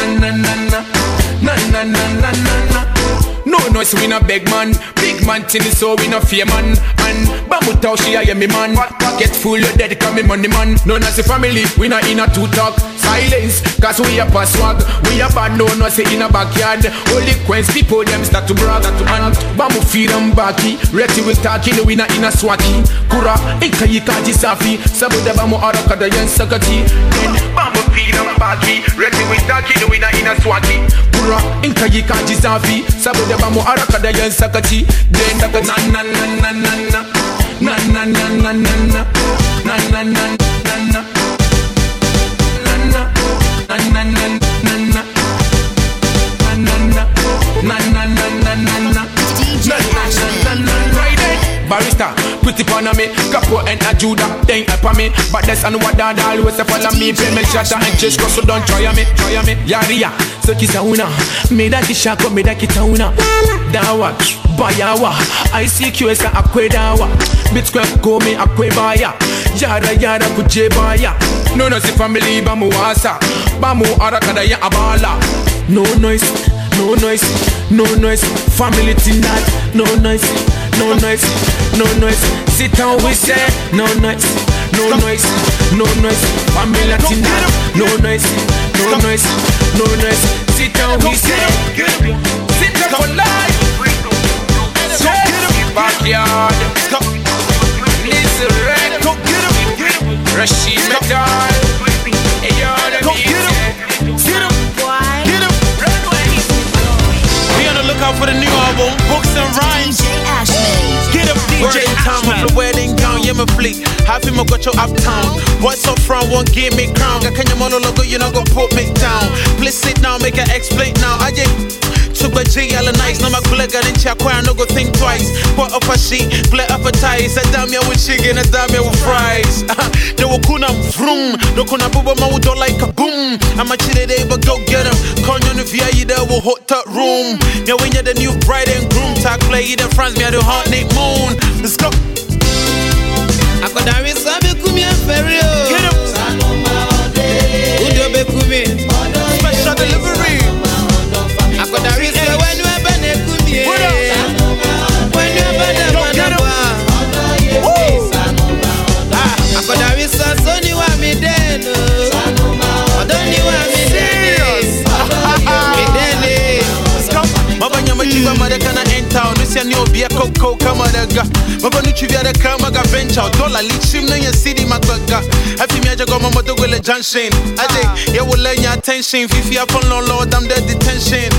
no noise we no beg man. Big man till so we no fear man. And Bamboo tell she a me man. Pocket full of dead call me money man. None as a family we not in a two talk. Silence cause we a pass swag. We a bad no no say in a backyard. Only queens people them start to brag. And Bamboo feed them baki Reti we talking we not in a swati Kura ika yika jisafi. Sabu de bamu araka da yen sakati Then Bamboo speed and party Ready with that kid a araka Na na na na na na Na na na na na na Na na na na na Na na na na na na na Na na na na na na na Na na na na na na Barista, put it on me Capo and a Judah, they ain't up me But that's and what that always a follow me. Pay me shot and just go so don't try me Try me, yaria So kisa una Me da kisha me da kita una Dawa, bayawa. ICQ esa akwe dawa Bitcoin go me akwe baya Yara yara kuje baya No no si family ba mu wasa. Ba mu arakada ya abala. No noise, no noise, no noise. Family tonight, no noise no noise, no noise. Sit down, we say, no noise, no noise, no noise. Family Latina, no noise, no noise, no noise. Sit down, we say, sit down for life. Backyard, Lizzie Red, Rashid DJ time of the wedding gown, yeah, my fleet. Happy my got your uptown. What's up front won't give me crown. Got your monologue, you not go put me down. Please sit down, make her explain now. I just Sugar G, alla nights, när man kollegor inte jag kvar go think twice. På offer she, blä offer ties. Att damn jag with chicken, a damn jag with fries. Uh-huh. No var kuna vroom, då kunna bubba man with like a boom. I'ma chill it, but go get em. on, if jag i will hot that room. Jag vinner the new bride and groom. talk play i den frans, Me jag hade hot Nick Moon. Let's go! Akọ̀dàrí sábẹ́ kú mi ẹ̀. Enta Nusia ni obia koko kama daga Maba nu chivia da kama ga junction. Nya attention. Fifi detention.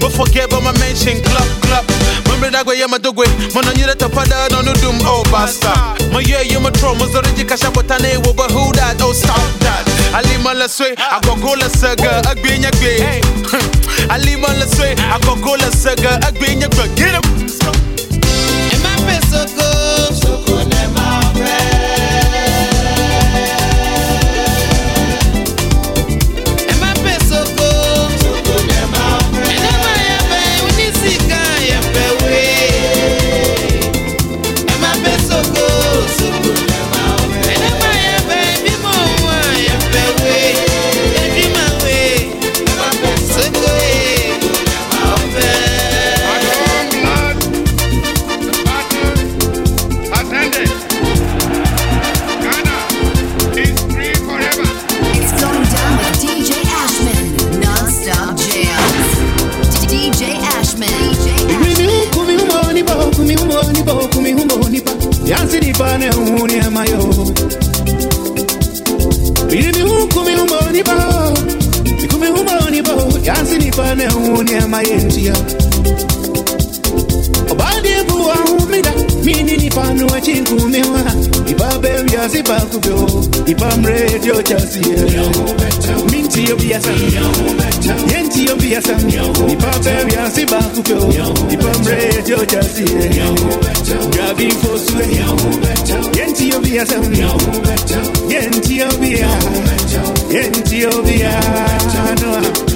But forget about my mention. Club, club mredagwe yamadogwe mana nyiratapada nonudum o oh, basta. Maye yematromozorijikashabotane woba who that oh stop that. Alimalaswe agwagolasega agbenyagbe alimalaswe agwagolasega agbenyagbe get him. Am I so good? mayenzi ya obadiebu ahumida mini nipanu wachinkumiwa ibabe obi pakubyo ipamredio chasiye mintiyo biyasa yentiyo biyasa ibabe vyasi pakubyo ipamredio chasiye gabifosue yentiyo biyasa yentiyo biya yentiyo biya noa.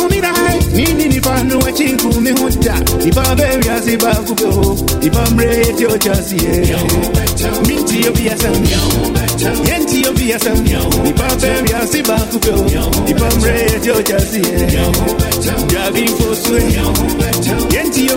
buwa humirai Nini ni panu wa chinku mihuta Nipa bebi ya siba kubo Nipa mreti o chasi Minti yo biya sam Yenti yo biya sam Nipa bebi ya siba kubo Nipa mreti o chasi Javi foswe Yenti yo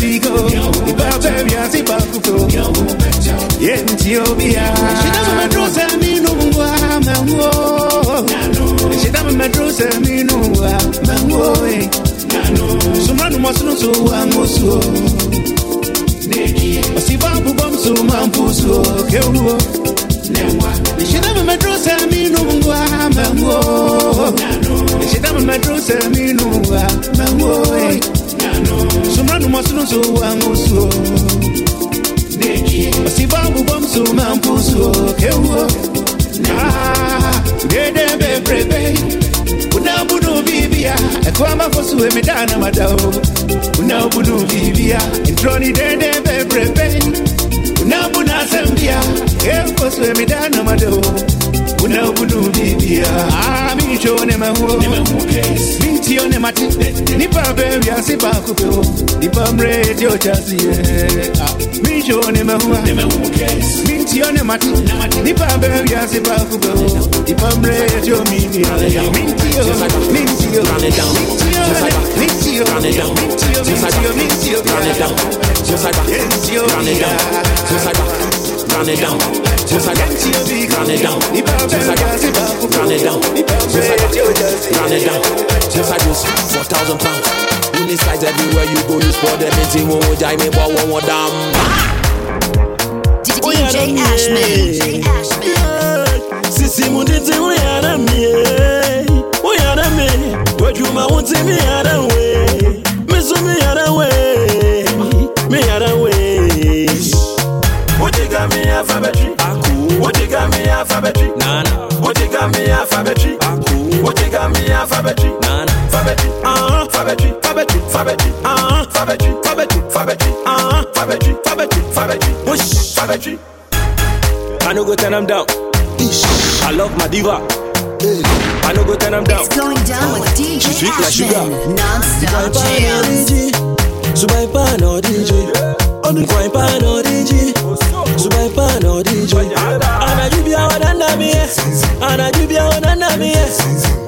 bigo Nipa bebi ya siba kubo Yenti yo biya Shida mama drosa minu mwa mango Shida mama drosa minu mwa mango Sumranu masunu su wango su Osibabu bom su mampu su Keuo Shida mama drosa minu mwa mango Sumranu masunu su wango su Osibabu bom su mampu su Keuo. Ah, Dede bebrebe. Unabudu bibia Ekwama fosu emidana madao. Unabudu bibia Introni dede bebrebe. Unabuna sambia. Ekwasu emidana madao. Unabudu bibia Shone mahuo. Minti yone mati Nipa bebi asiba kupeo Nipa mreti o chasi eh. mi shone mahuo. Minti yone mati Nipa bebi asiba kupeo Nipa mreti o mini Minti eh. yo Minti yo Minti yo Minti yo Minti yo Minti yo Minti yo Run it down, just like that. Minti yo Run it down, just like that. Run it down, just like that. Run it down, just like that. Run it down, just like that. Run it down, just like this. Four thousand pounds. Unicycles everywhere you go, you spot them. In one time, me boy, one more down. DJ Ashman. Sisi muditi uyara mie Uyara me Wajuma unti mi yara we Misu mi yara we Mi yara we Ujiga mi alphabetry Ujiga mi alphabetry Nana Ujiga mi alphabetry Ujiga mi alphabetry Nana Alphabetry Uh Alphabetry Alphabetry Alphabetry Uh Alphabetry Alphabetry Alphabetry Uh Alphabetry Alphabetry Alphabetry Push Alphabetry I no go turn them down I love my diva. I no go turn them down. It's going down with DJ Sweet like sugar. Ashman. Non-stop jams. Subai pa no DJ. Kwai pa no DJ. Subai pa no DJ. Ana jubia wadanda miye. Ana jubia wadanda miye.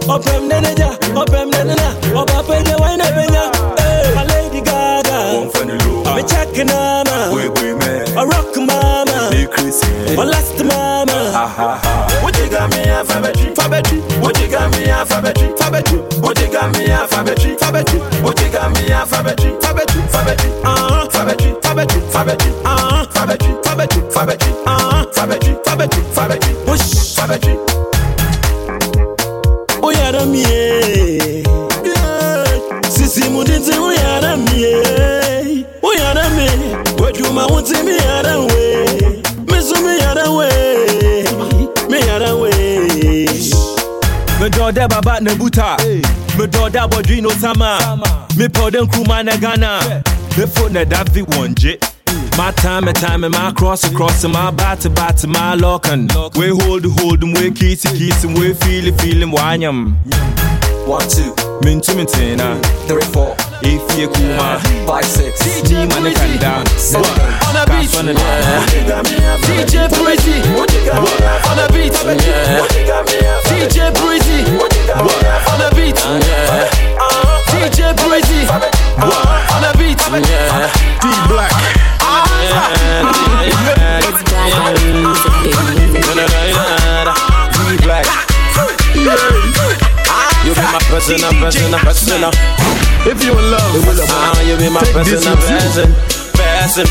Opem neneja. Opem nenena. Oba peje waina penya. Hey, my Lady Gaga. Me check mama. A rock mama. My last mama. What you got me alphabetry? Alphabetry. What you got me alphabetry? Alphabetry. What you got me alphabetry? Alphabetry. What you got me alphabetry? Alphabetry. Alphabetry. Uh, alphabetry. Fabeji, Fabeji, ah, Fabeji, Fabeji, Fabeji, ah, Fabeji, Fabeji, Fabeji, push, Fabeji. Oyara miye, sisi mudinzi oyara miye, oyara mi, e, wejuma unti mi yara we, misu mi yara we, mi yara we. Me dɔda baba ne buta, me dɔda bɔdwi no sama, me pɔden kuma ne Ghana. Yeah. Me fo na David wonje. My time, and time, and my cross across, and my body to bat, my lock and we hold, hold them, we kiss, kiss, and we feel it, feel them, why am. One, two, min to mintina, uh, three, four, if you kuma, five, six, G man, the can down, On a beat, on the DJ Breezy. On a beat, DJ Breezy. On a beat, DJ Breezy. On the beat, yeah. D Black. It's D Black. You be my personal, personal, personal. If you in love, uh, you be my personal, person, person.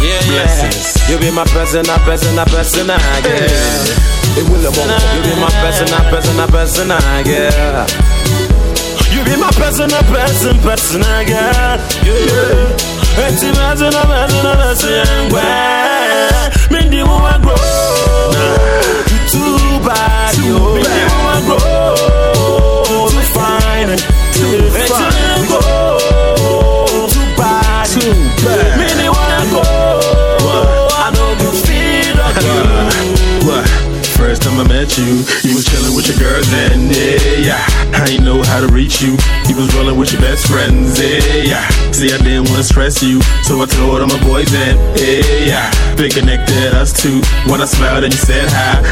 Yeah, yeah. You be my personal, personal, personal, yeah. You be my personal, personal, personal, yeah. You be my personal, person, personal, yeah. Yeah. It's a personal, personal, personal, yeah. Mindy, I grow. You too bad. Mindy, I grow. Too fine. Too fine. I met you, you was chilling with your girls and yeah. I ain't know how to reach you. You was rolling with your best friends, yeah. See, I didn't wanna stress you, so I told all my boys and yeah. They connected us two. When I smiled and you said hi,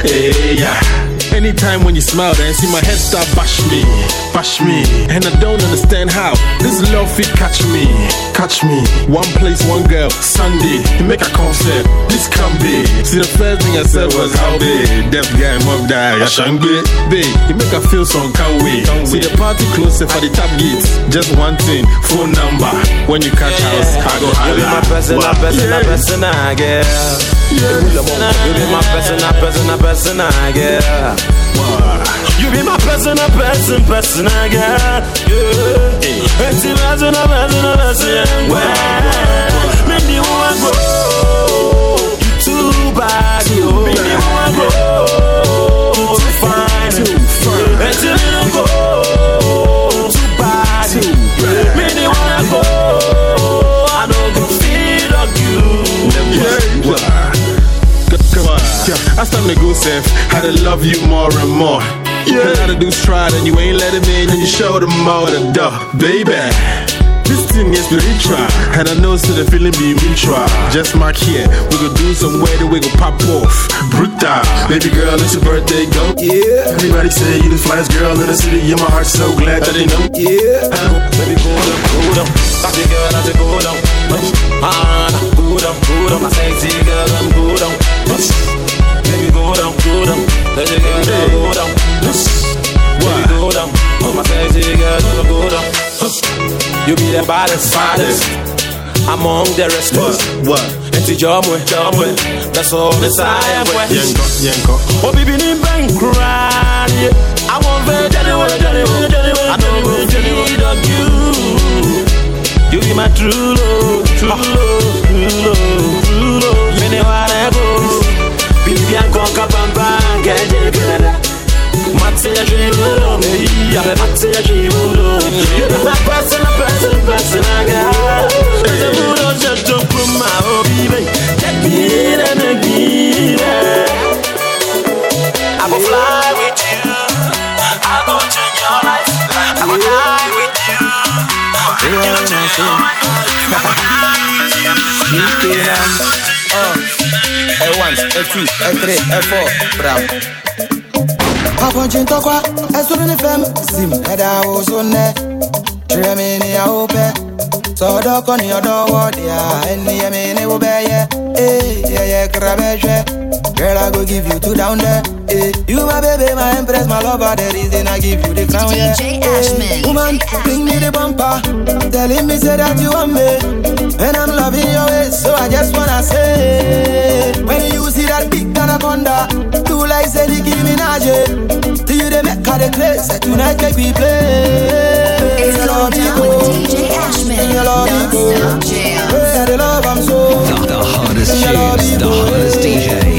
yeah. Anytime when you smiled and see my head start bash me, bash me, and I don't understand how this love fit catch me, catch me. One place, one girl, Sunday, you make a concept. This can be. See, the first thing I said was how big. Deaf guy, mom die, I shan't be. Babe, you make her feel some can't wait. See the party closer for the top gates. Just one thing, phone number. When you catch house, I go You be my personal, personal, personal, girl. You be my personal, personal, personal, girl. You be my personal, person, personal, girl. Yeah. It's a personal, personal, personal, girl. Make me wanna grow. You too bad, yo. Make me wanna grow. Too fine, too fine. It's a I started to go safe. How to love you more and more. Yeah. How to do stride and you ain't let him in and you show them all the door, baby. This thing is spiritual, and I know so the feeling be mutual. Just mark here, we go do some way that we go pop off. Brutal, baby girl, it's your birthday, go. Yeah. Everybody say you the flyest girl in the city, and my heart's so glad that they know. Yeah. Baby, go down, go down. Party girl, I say go down. Ah, go down, go down. My sexy girl, I'm go down. Baby, go down, go down. Baby girl, I go down. Baby, go down. Oh, my sexy girl, go down. You be the baddest, baddest. Among the rest of us. What? Enti jomwe, jomwe. That's all the side. Yanko, yanko. Oh, baby, ni bang cry. I want very anyway, anyway, anyway. I know we need of you. You be my true love, true love, true love, true love. I got Jebelele, fly with you. I go change your life I will die with you. I will die with you. Oh F1, F2, F3, F4, bra. Aponchi ntokwa, esuru ni fem, sim, eda oso ne. Tiremi ni a ope, sọdọ kọ ni ọdọ wọdi a, ẹni yẹmi ni wo bẹ yẹ. Ee, yẹyẹ kira bẹ ṣẹ, girl I go give you two down there. You my baby, my empress, my lover. The reason I give you the crown, yeah. DJ. Ashman. Woman, bring me the bumper. Telling me say that you want me, and I'm loving your ways. So I just wanna say, when you see that big anaconda, do like say Nicki Minaj. Do you the make her the craze? Say Tonight make we play. It's going down with DJ Ashman. Non-stop jam. Where the love I'm so. The, the hardest tunes, the hardest DJ.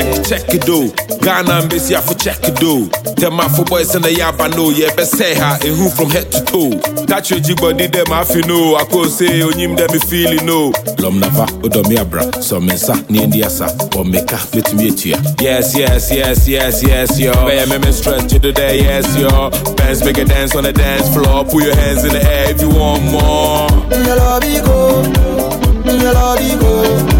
Check, check it do. Ghana mbesi for check it do. Them afo boys in the yaba no. Yeah, be say ha. A who from head to toe. Touch your body them afi no. I could say oh, onyim them me feeling no. Lom nava oh, odomi abra. So mensa ni ndiasa. Or meka betumi etua. Yes, yes, yes, yes, yes, yo. Bear me me stress to the day, yes, yo. Bands make a dance on the dance floor. Put your hands in the air if you want more. Your love you go, love you go.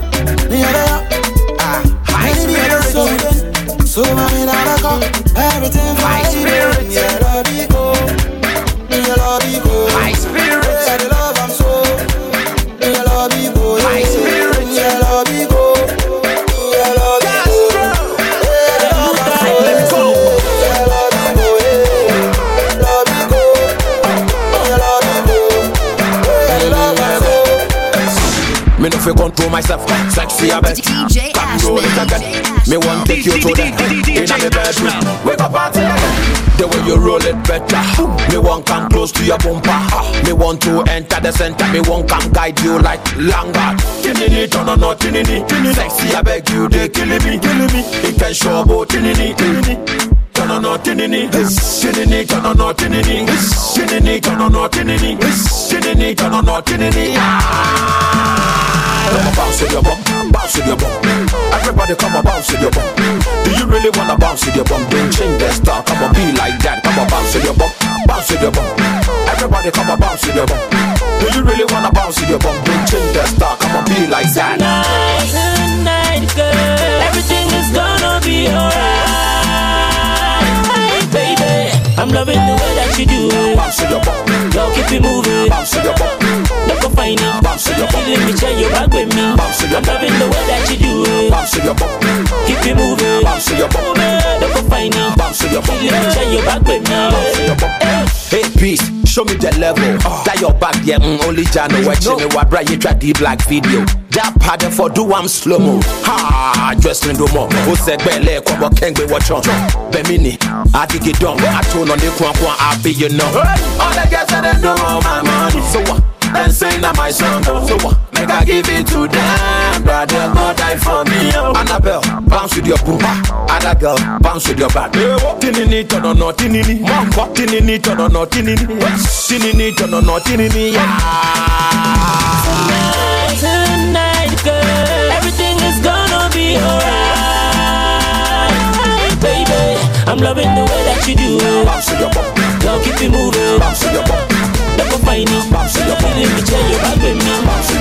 fi control myself, sexy a bit. DJ Control it again. Me want take you to the inna me bedroom. Wake up party again. The way you roll it better. Me want come close to your bumper. Me want to enter the center. Me want come guide you like longer. Tinini, turn on, no tinini. Sexy, I beg you, they killing me, killing me. It can show about oh, tinini, tinini. Turn on, no tinini. Tinini, turn on, no tinini. Tinini, turn on, no tinini. Tinini, turn on, no tinini. Ah. Come on, bounce with your bum, bounce with your bum. Everybody come on, bounce with your bum. Do you really wanna bounce with your bum? Then change the style, come on, be like that. Come on, bounce with your bum, bounce with your bum. Everybody come on, bounce with your bum. Do you really wanna bounce with your bum? Then change the style, come on, be like that. Tonight, tonight, girl, everything is gonna be alright. I'm loving the way that you do it. Bounce your bum, keep it moving. bounce your bum. Don't go find it. Bounce your bum. Feeling me, share your back with me. Bounce your I'm loving the way that you do it. Bounce your bum, Keep it moving. bounce your bum. Don't go find it. Bounce your bum. Feeling me, share your back with me. Hey, peace, show me the level. That your back, yeah, mm, only Jano watching me. What bra you try the black video. That pattern for do I'm slow mo. Ha, just in do more. Who said Bele, Kwabo Kengbe, watch on. Bemini, I dig it down. I told on the Kwan, I be you know. All the girls that know my money. So what? Then say na my song. So what? Make I give it to them. Brother, go die for me. oh. Annabelle, bounce with your boom. Other girl, bounce with your back. Tinini, turn on, no, tinini. Mamba, tinini, turn on, no, tinini. Tinini, turn on, no, tinini. Yeah. Tonight, girl, everything is gonna be alright, baby. I'm loving the way that you do it. Bounce with your bum, Now keep it moving. bounce with your. Don't go find it. Me, share your back with me.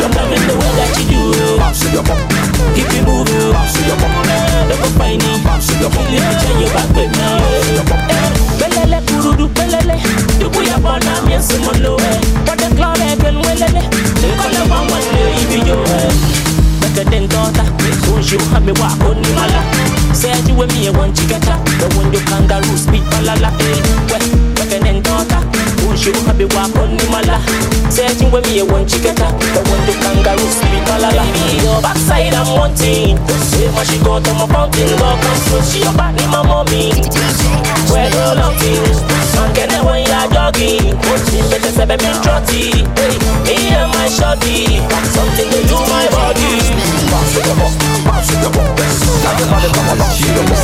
I'm loving the way that you do Keep it moving. Don't find bum, Feeling me, share your back with me. Belele kurudu belele Duku ya bona miensi moloe Wade klore gen welele Nkole wangwale ibi yo Beke den tota Unshi uhame wako ni mala Seji we miye wanchiketa The one you kangaroo speak balala eh we Beke den tota Unshi uhame wako ni mala we miye wanchiketa The one you kangaroo speak balala Baby your backside I'm wanting Say my she go to my fountain Go come so she your back ni my mommy Where you loving Man can when you are jogging Better say baby trotty Hey, me and my shorty Something to do my body Bounce with your bum, bounce with your bum. Everybody come on, bounce with your bum.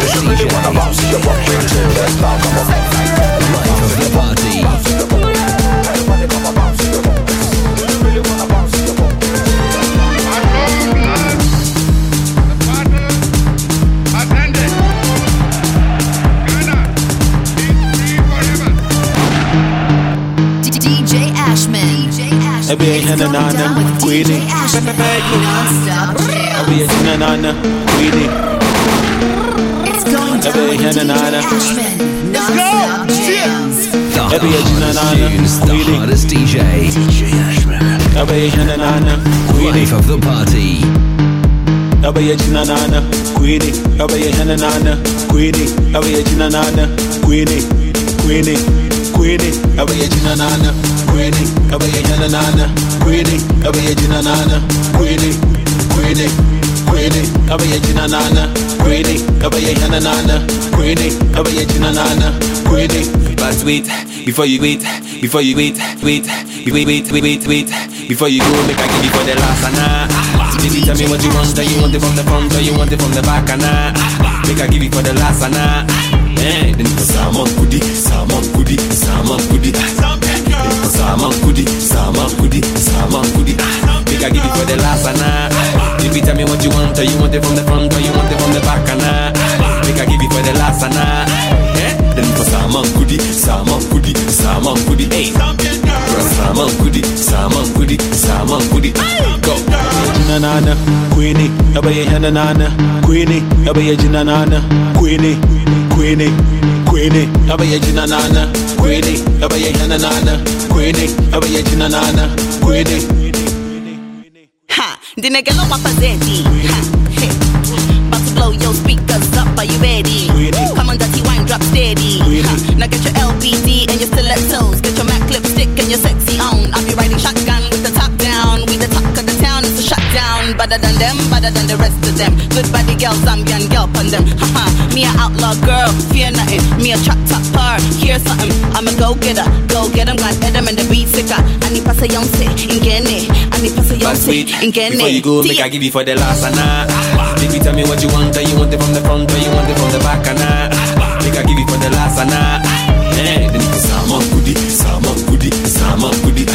Do you really wanna bounce with your bum? The style, come on. Life of the party. DJ Ashman. Ebe It's hana going nana, down with DJ Queenie. Ashman. Non-stop Abi jams. na nana, Queenie. It's going down Ebe with hana DJ nana. Ashman. Non-stop jams. The Ebe na hardest nana, tunes, the Queenie. hardest DJ. Ebe hana nana, Queenie. Life of the party. Ebe na nana, Queenie. Ebe hana nana, Queenie. Ebe na nana, Queenie. Queenie. Queenie. Ebe na nana, Queenie. Ebe hana nana, Queenie. Ebe na nana, Queenie. Queenie. Queenie. Ebe na nana, Queenie. Ebe hana nana, Queenie. Ebe na nana, Queenie. But wait, before you wait, before you wait, wait, wait, wait, wait, wait, wait. Before you go, make I give you for the last and ah. Baby, tell me what you want, do you want it from the front, or you want it from the back and ah. Make I give you for the last and ah din samun kudi samun kudi samun kudi samun kudi samun make I give it for the last and. If you tell me what you want or you want it from the front or you want it from the back and ah. Make I give it for the last and Then for saman kudi, saman. For saman kudi, saman queenie, abaye na na na, queenie, abaye na na na, queenie. Queenie Queenie Ebeye jina nana Queenie Ebeye yana nana Queenie Ebeye jina nana Queenie Ha, the nigga know my pazetti. Ha, hey. About to blow your speakers up, are you ready? Come on, dirty wine, drop steady. Ha, now get your LBD and your stilettos. Get your MAC lipstick and your sexy own. I'll be riding shotgun Better than them, better than the rest of them. Good body girls, I'm girl on them. Haha, me a outlaw girl, fear nothing. Me a truck topper, hear something. I'm a go getter, go get 'em, got Adam and the beat sicker. I need pass a young in Gene. I need pass a young But in Gene. before you go, make I give you for the last and ah. Baby, tell me what you want, do you want it from the front, or you want it from the back and ah. Make I give you for the last and ah. Hey, then you salmon goody, salmon goody, salmon goody.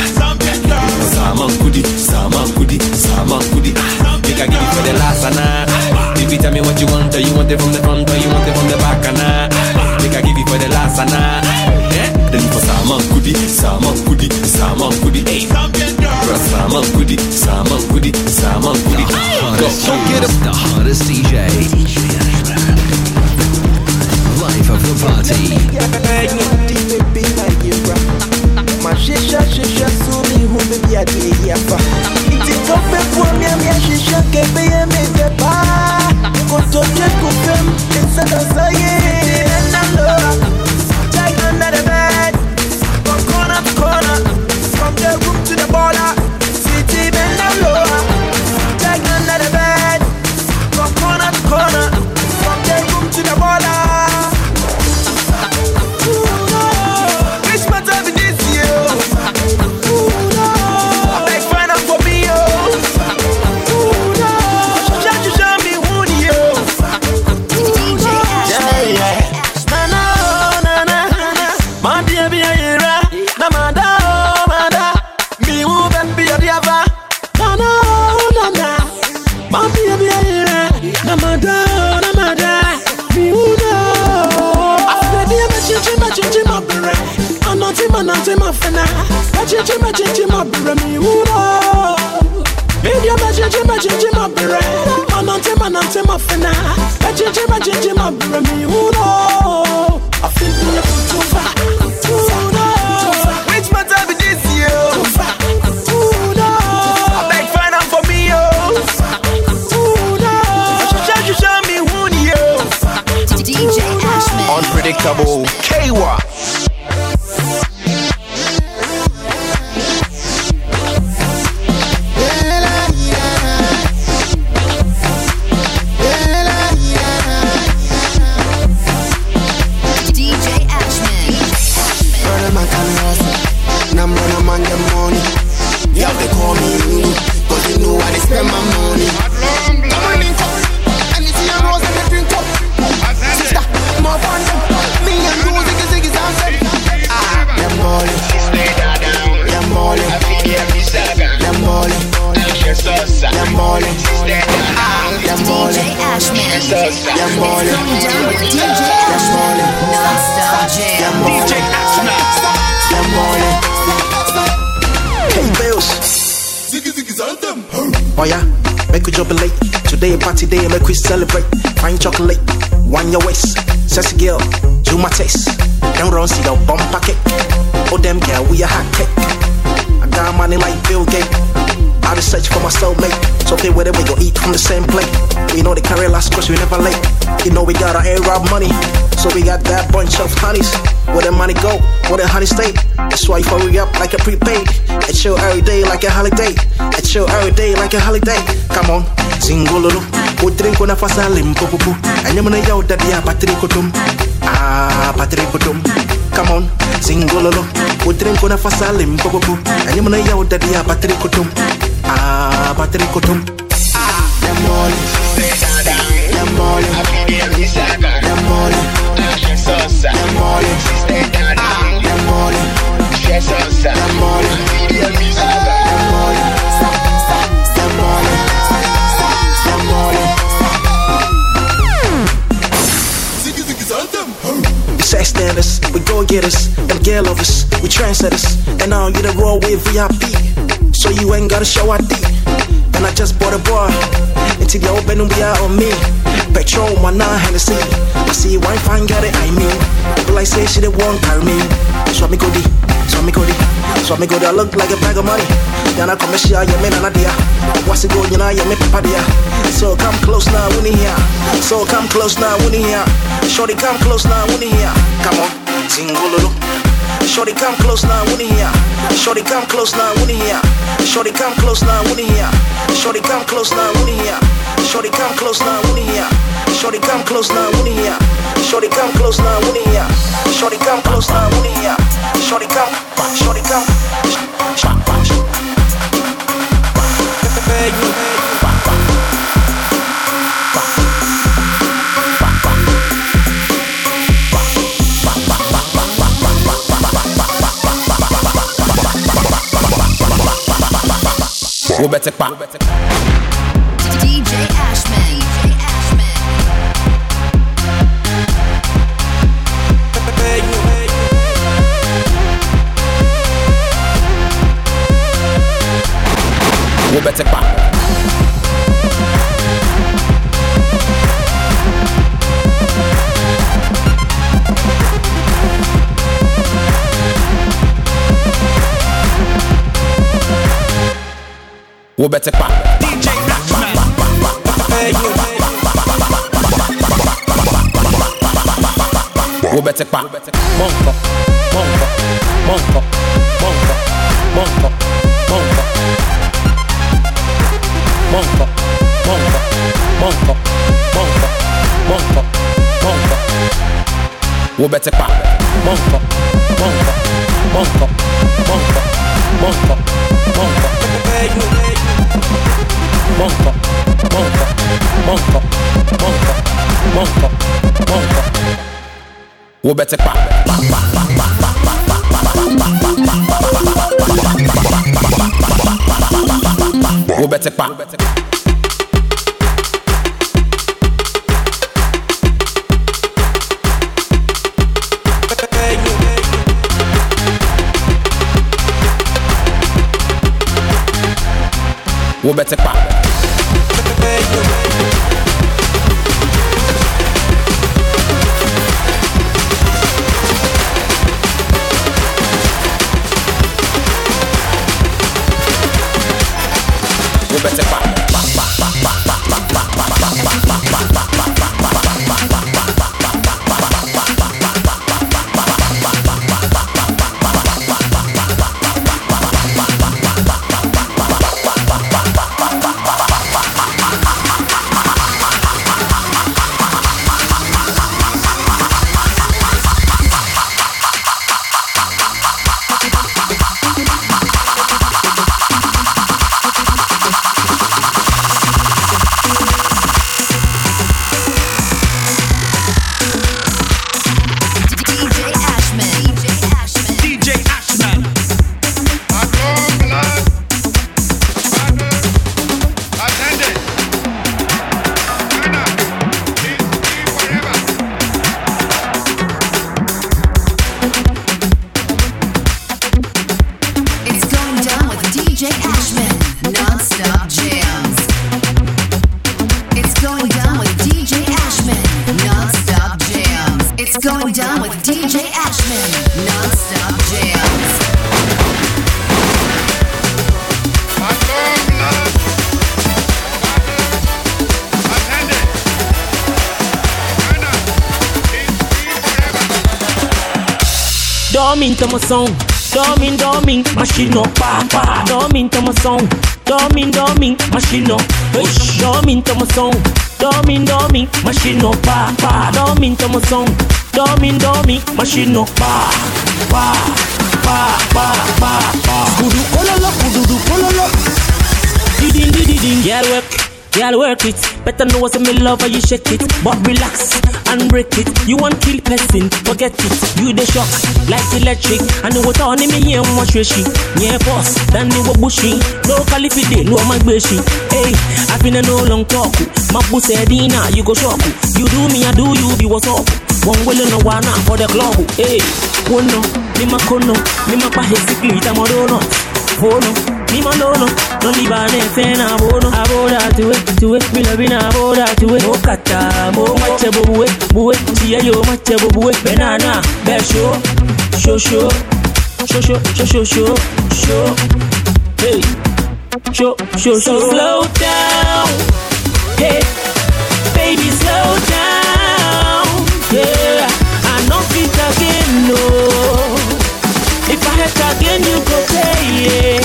Salmon goody, me what you want, do you want it from the front, or you want it from the back and ah. Make I give you for the last and ah. Eh, then you for salmon goody, salmon goody, salmon goody. Hey, salmon goody, salmon goody, salmon goody. Go, go get 'em. The hottest DJ. Life of the party. mahyehyɛ hyehyɛ so mehu baabi ade ɛyi afa nti kɔfɛfoɔ meamea hyehyɛ ka ɛbɛyɛ me Kutokea kufem, it's a From corner to corner, from the room to the border afina ah. echinchi bachinchi ma bere m who ụlọ Oh yeah, make we jubilate. Today party day, make we celebrate. Fine chocolate, wine your waist. Sexy girl, do my taste. Don't run, see your bum packet. Oh damn girl, we a hot cake. I got money like Bill Gates. I just search for my soulmate. So okay, whatever we go eat from the same plate. We know they carry last cause we never late. You know we got our air rob money. So we got that bunch of honeys. Where the money go, where the honey stay. That's why you hurry up like a prepaid. It chill every day like a holiday. It chill every day like a holiday. Come on, singololo. O drink on a fasa limpopo. And you're gonna yell that yeah, patrikotum. Ah, patrikotum. Come on, singololo. O drink on a fasa limpopo. And you're gonna yell that yeah, patrikotum. Ah, patrikotum. Them mole, la mole, sosa, la mole, la mole, c'è sosa, la we go get us, them girl lovers, we trendsetters, and now you the raw with VIP, so you ain't gotta show ID and I just bought a bar. Into the open we are on me. Petrol, one nine Hennessy. I see wine fine, got it, I mean. People I say she they won't carry me. Swap me goodie, swap me goodie. Swap me goodie, I look like a bag of money. Then I come and share your man and idea. What's it go, you know, you make papa dear. So come close now, when here. So come close now, when here. Shorty, come close now, when here. Come on, sing. Shorty come close now, when here. Shorty come close now, when here. Shorty come close now, when here. Shorty come close now, when here. Shorty come close now, when here. Shorty come close now, when here. Shorty come close now, when here. Shorty come close now, when here. Shorty come, shorty come. Robertek pa? DJ Ashman. Wo better pa. DJ Wo better pa. Monko, monko, monko, monko, monko, monko. Monko, monko, monko, monko, monko, monko. Wo better pa. Monko, monko, monko, monko, monko, monko. Monko, monko, monko, monko, monko, monko. Wo better pa. Wo better pa. We better pa Into my song. Dorme, dorme, machine up, pa, pa. Dorme into my song. Dorme, dorme, machine up. Push. Dorme into my song. Dorme, dorme, machine up, pa, pa. Dorme into my song. Dorme, dorme, machine up, pa, pa, pa, pa, pa, pa. Kudu kololo, kudu kololo. Didin, didin, girl work. Girl work it, better know what's me love you shake it. But relax and break it. You want kill person, forget it. You the shock like electric. And you what on me here much she. Yeah boss, than you bushy. No califide, no my beshi. Hey, I've been a no long talk. My pussy dinner, you go shock. You do me, I do you, be what's up. One will no one for the club. Hey, one no, me ma kono, me bono. Me man no no, no di bane fena bono. Aboda tuwe tuwe, me love in aboda tuwe. Mo kata mo mache bo buwe buwe, chia yo mache bo buwe. Benana be show show show show show show show show show. Hey. Show, show, show. Slow down, hey, baby. again you go pay,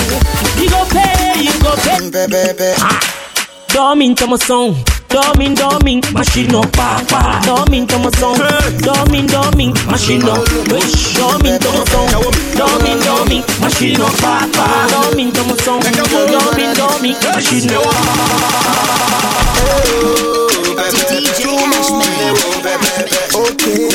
you go pay, you go pay. Baby, ah. Dorme tomação, dorme, dorme, machino papa. Dorme tomação, dorme, dorme, machino. Dorme tomação, dorme, dorme, machino papa. Dorme tomação, dorme, dorme, machino. Okay.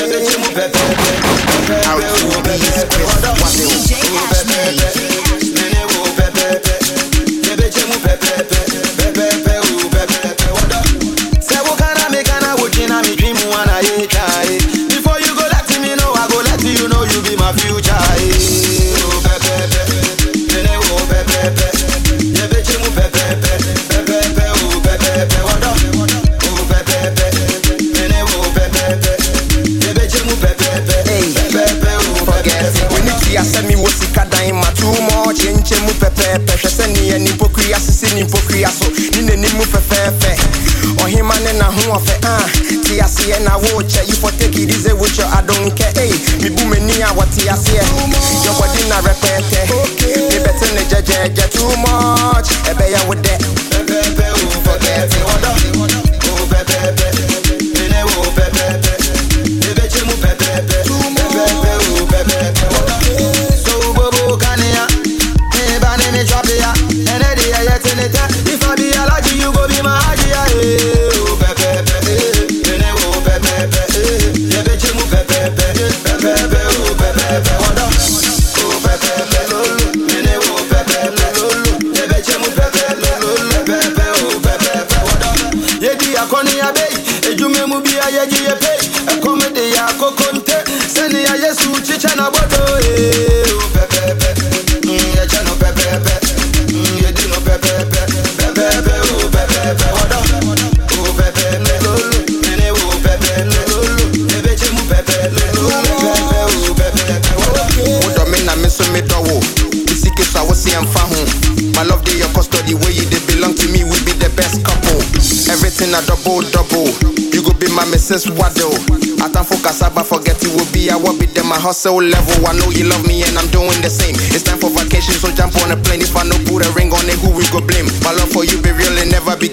Says Wado, I time for cassava, forget it will be. I will be there, my hustle level. I know you love me and I'm doing the same. It's time for vacation, so jump on a plane. If I no put a ring on it, who we go blame? My love for you be real and never be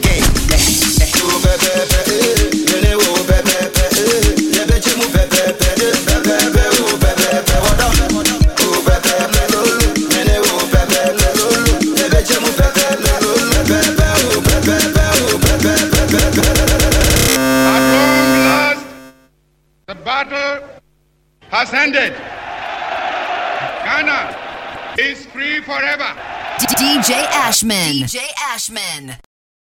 Ashman. DJ Ashman.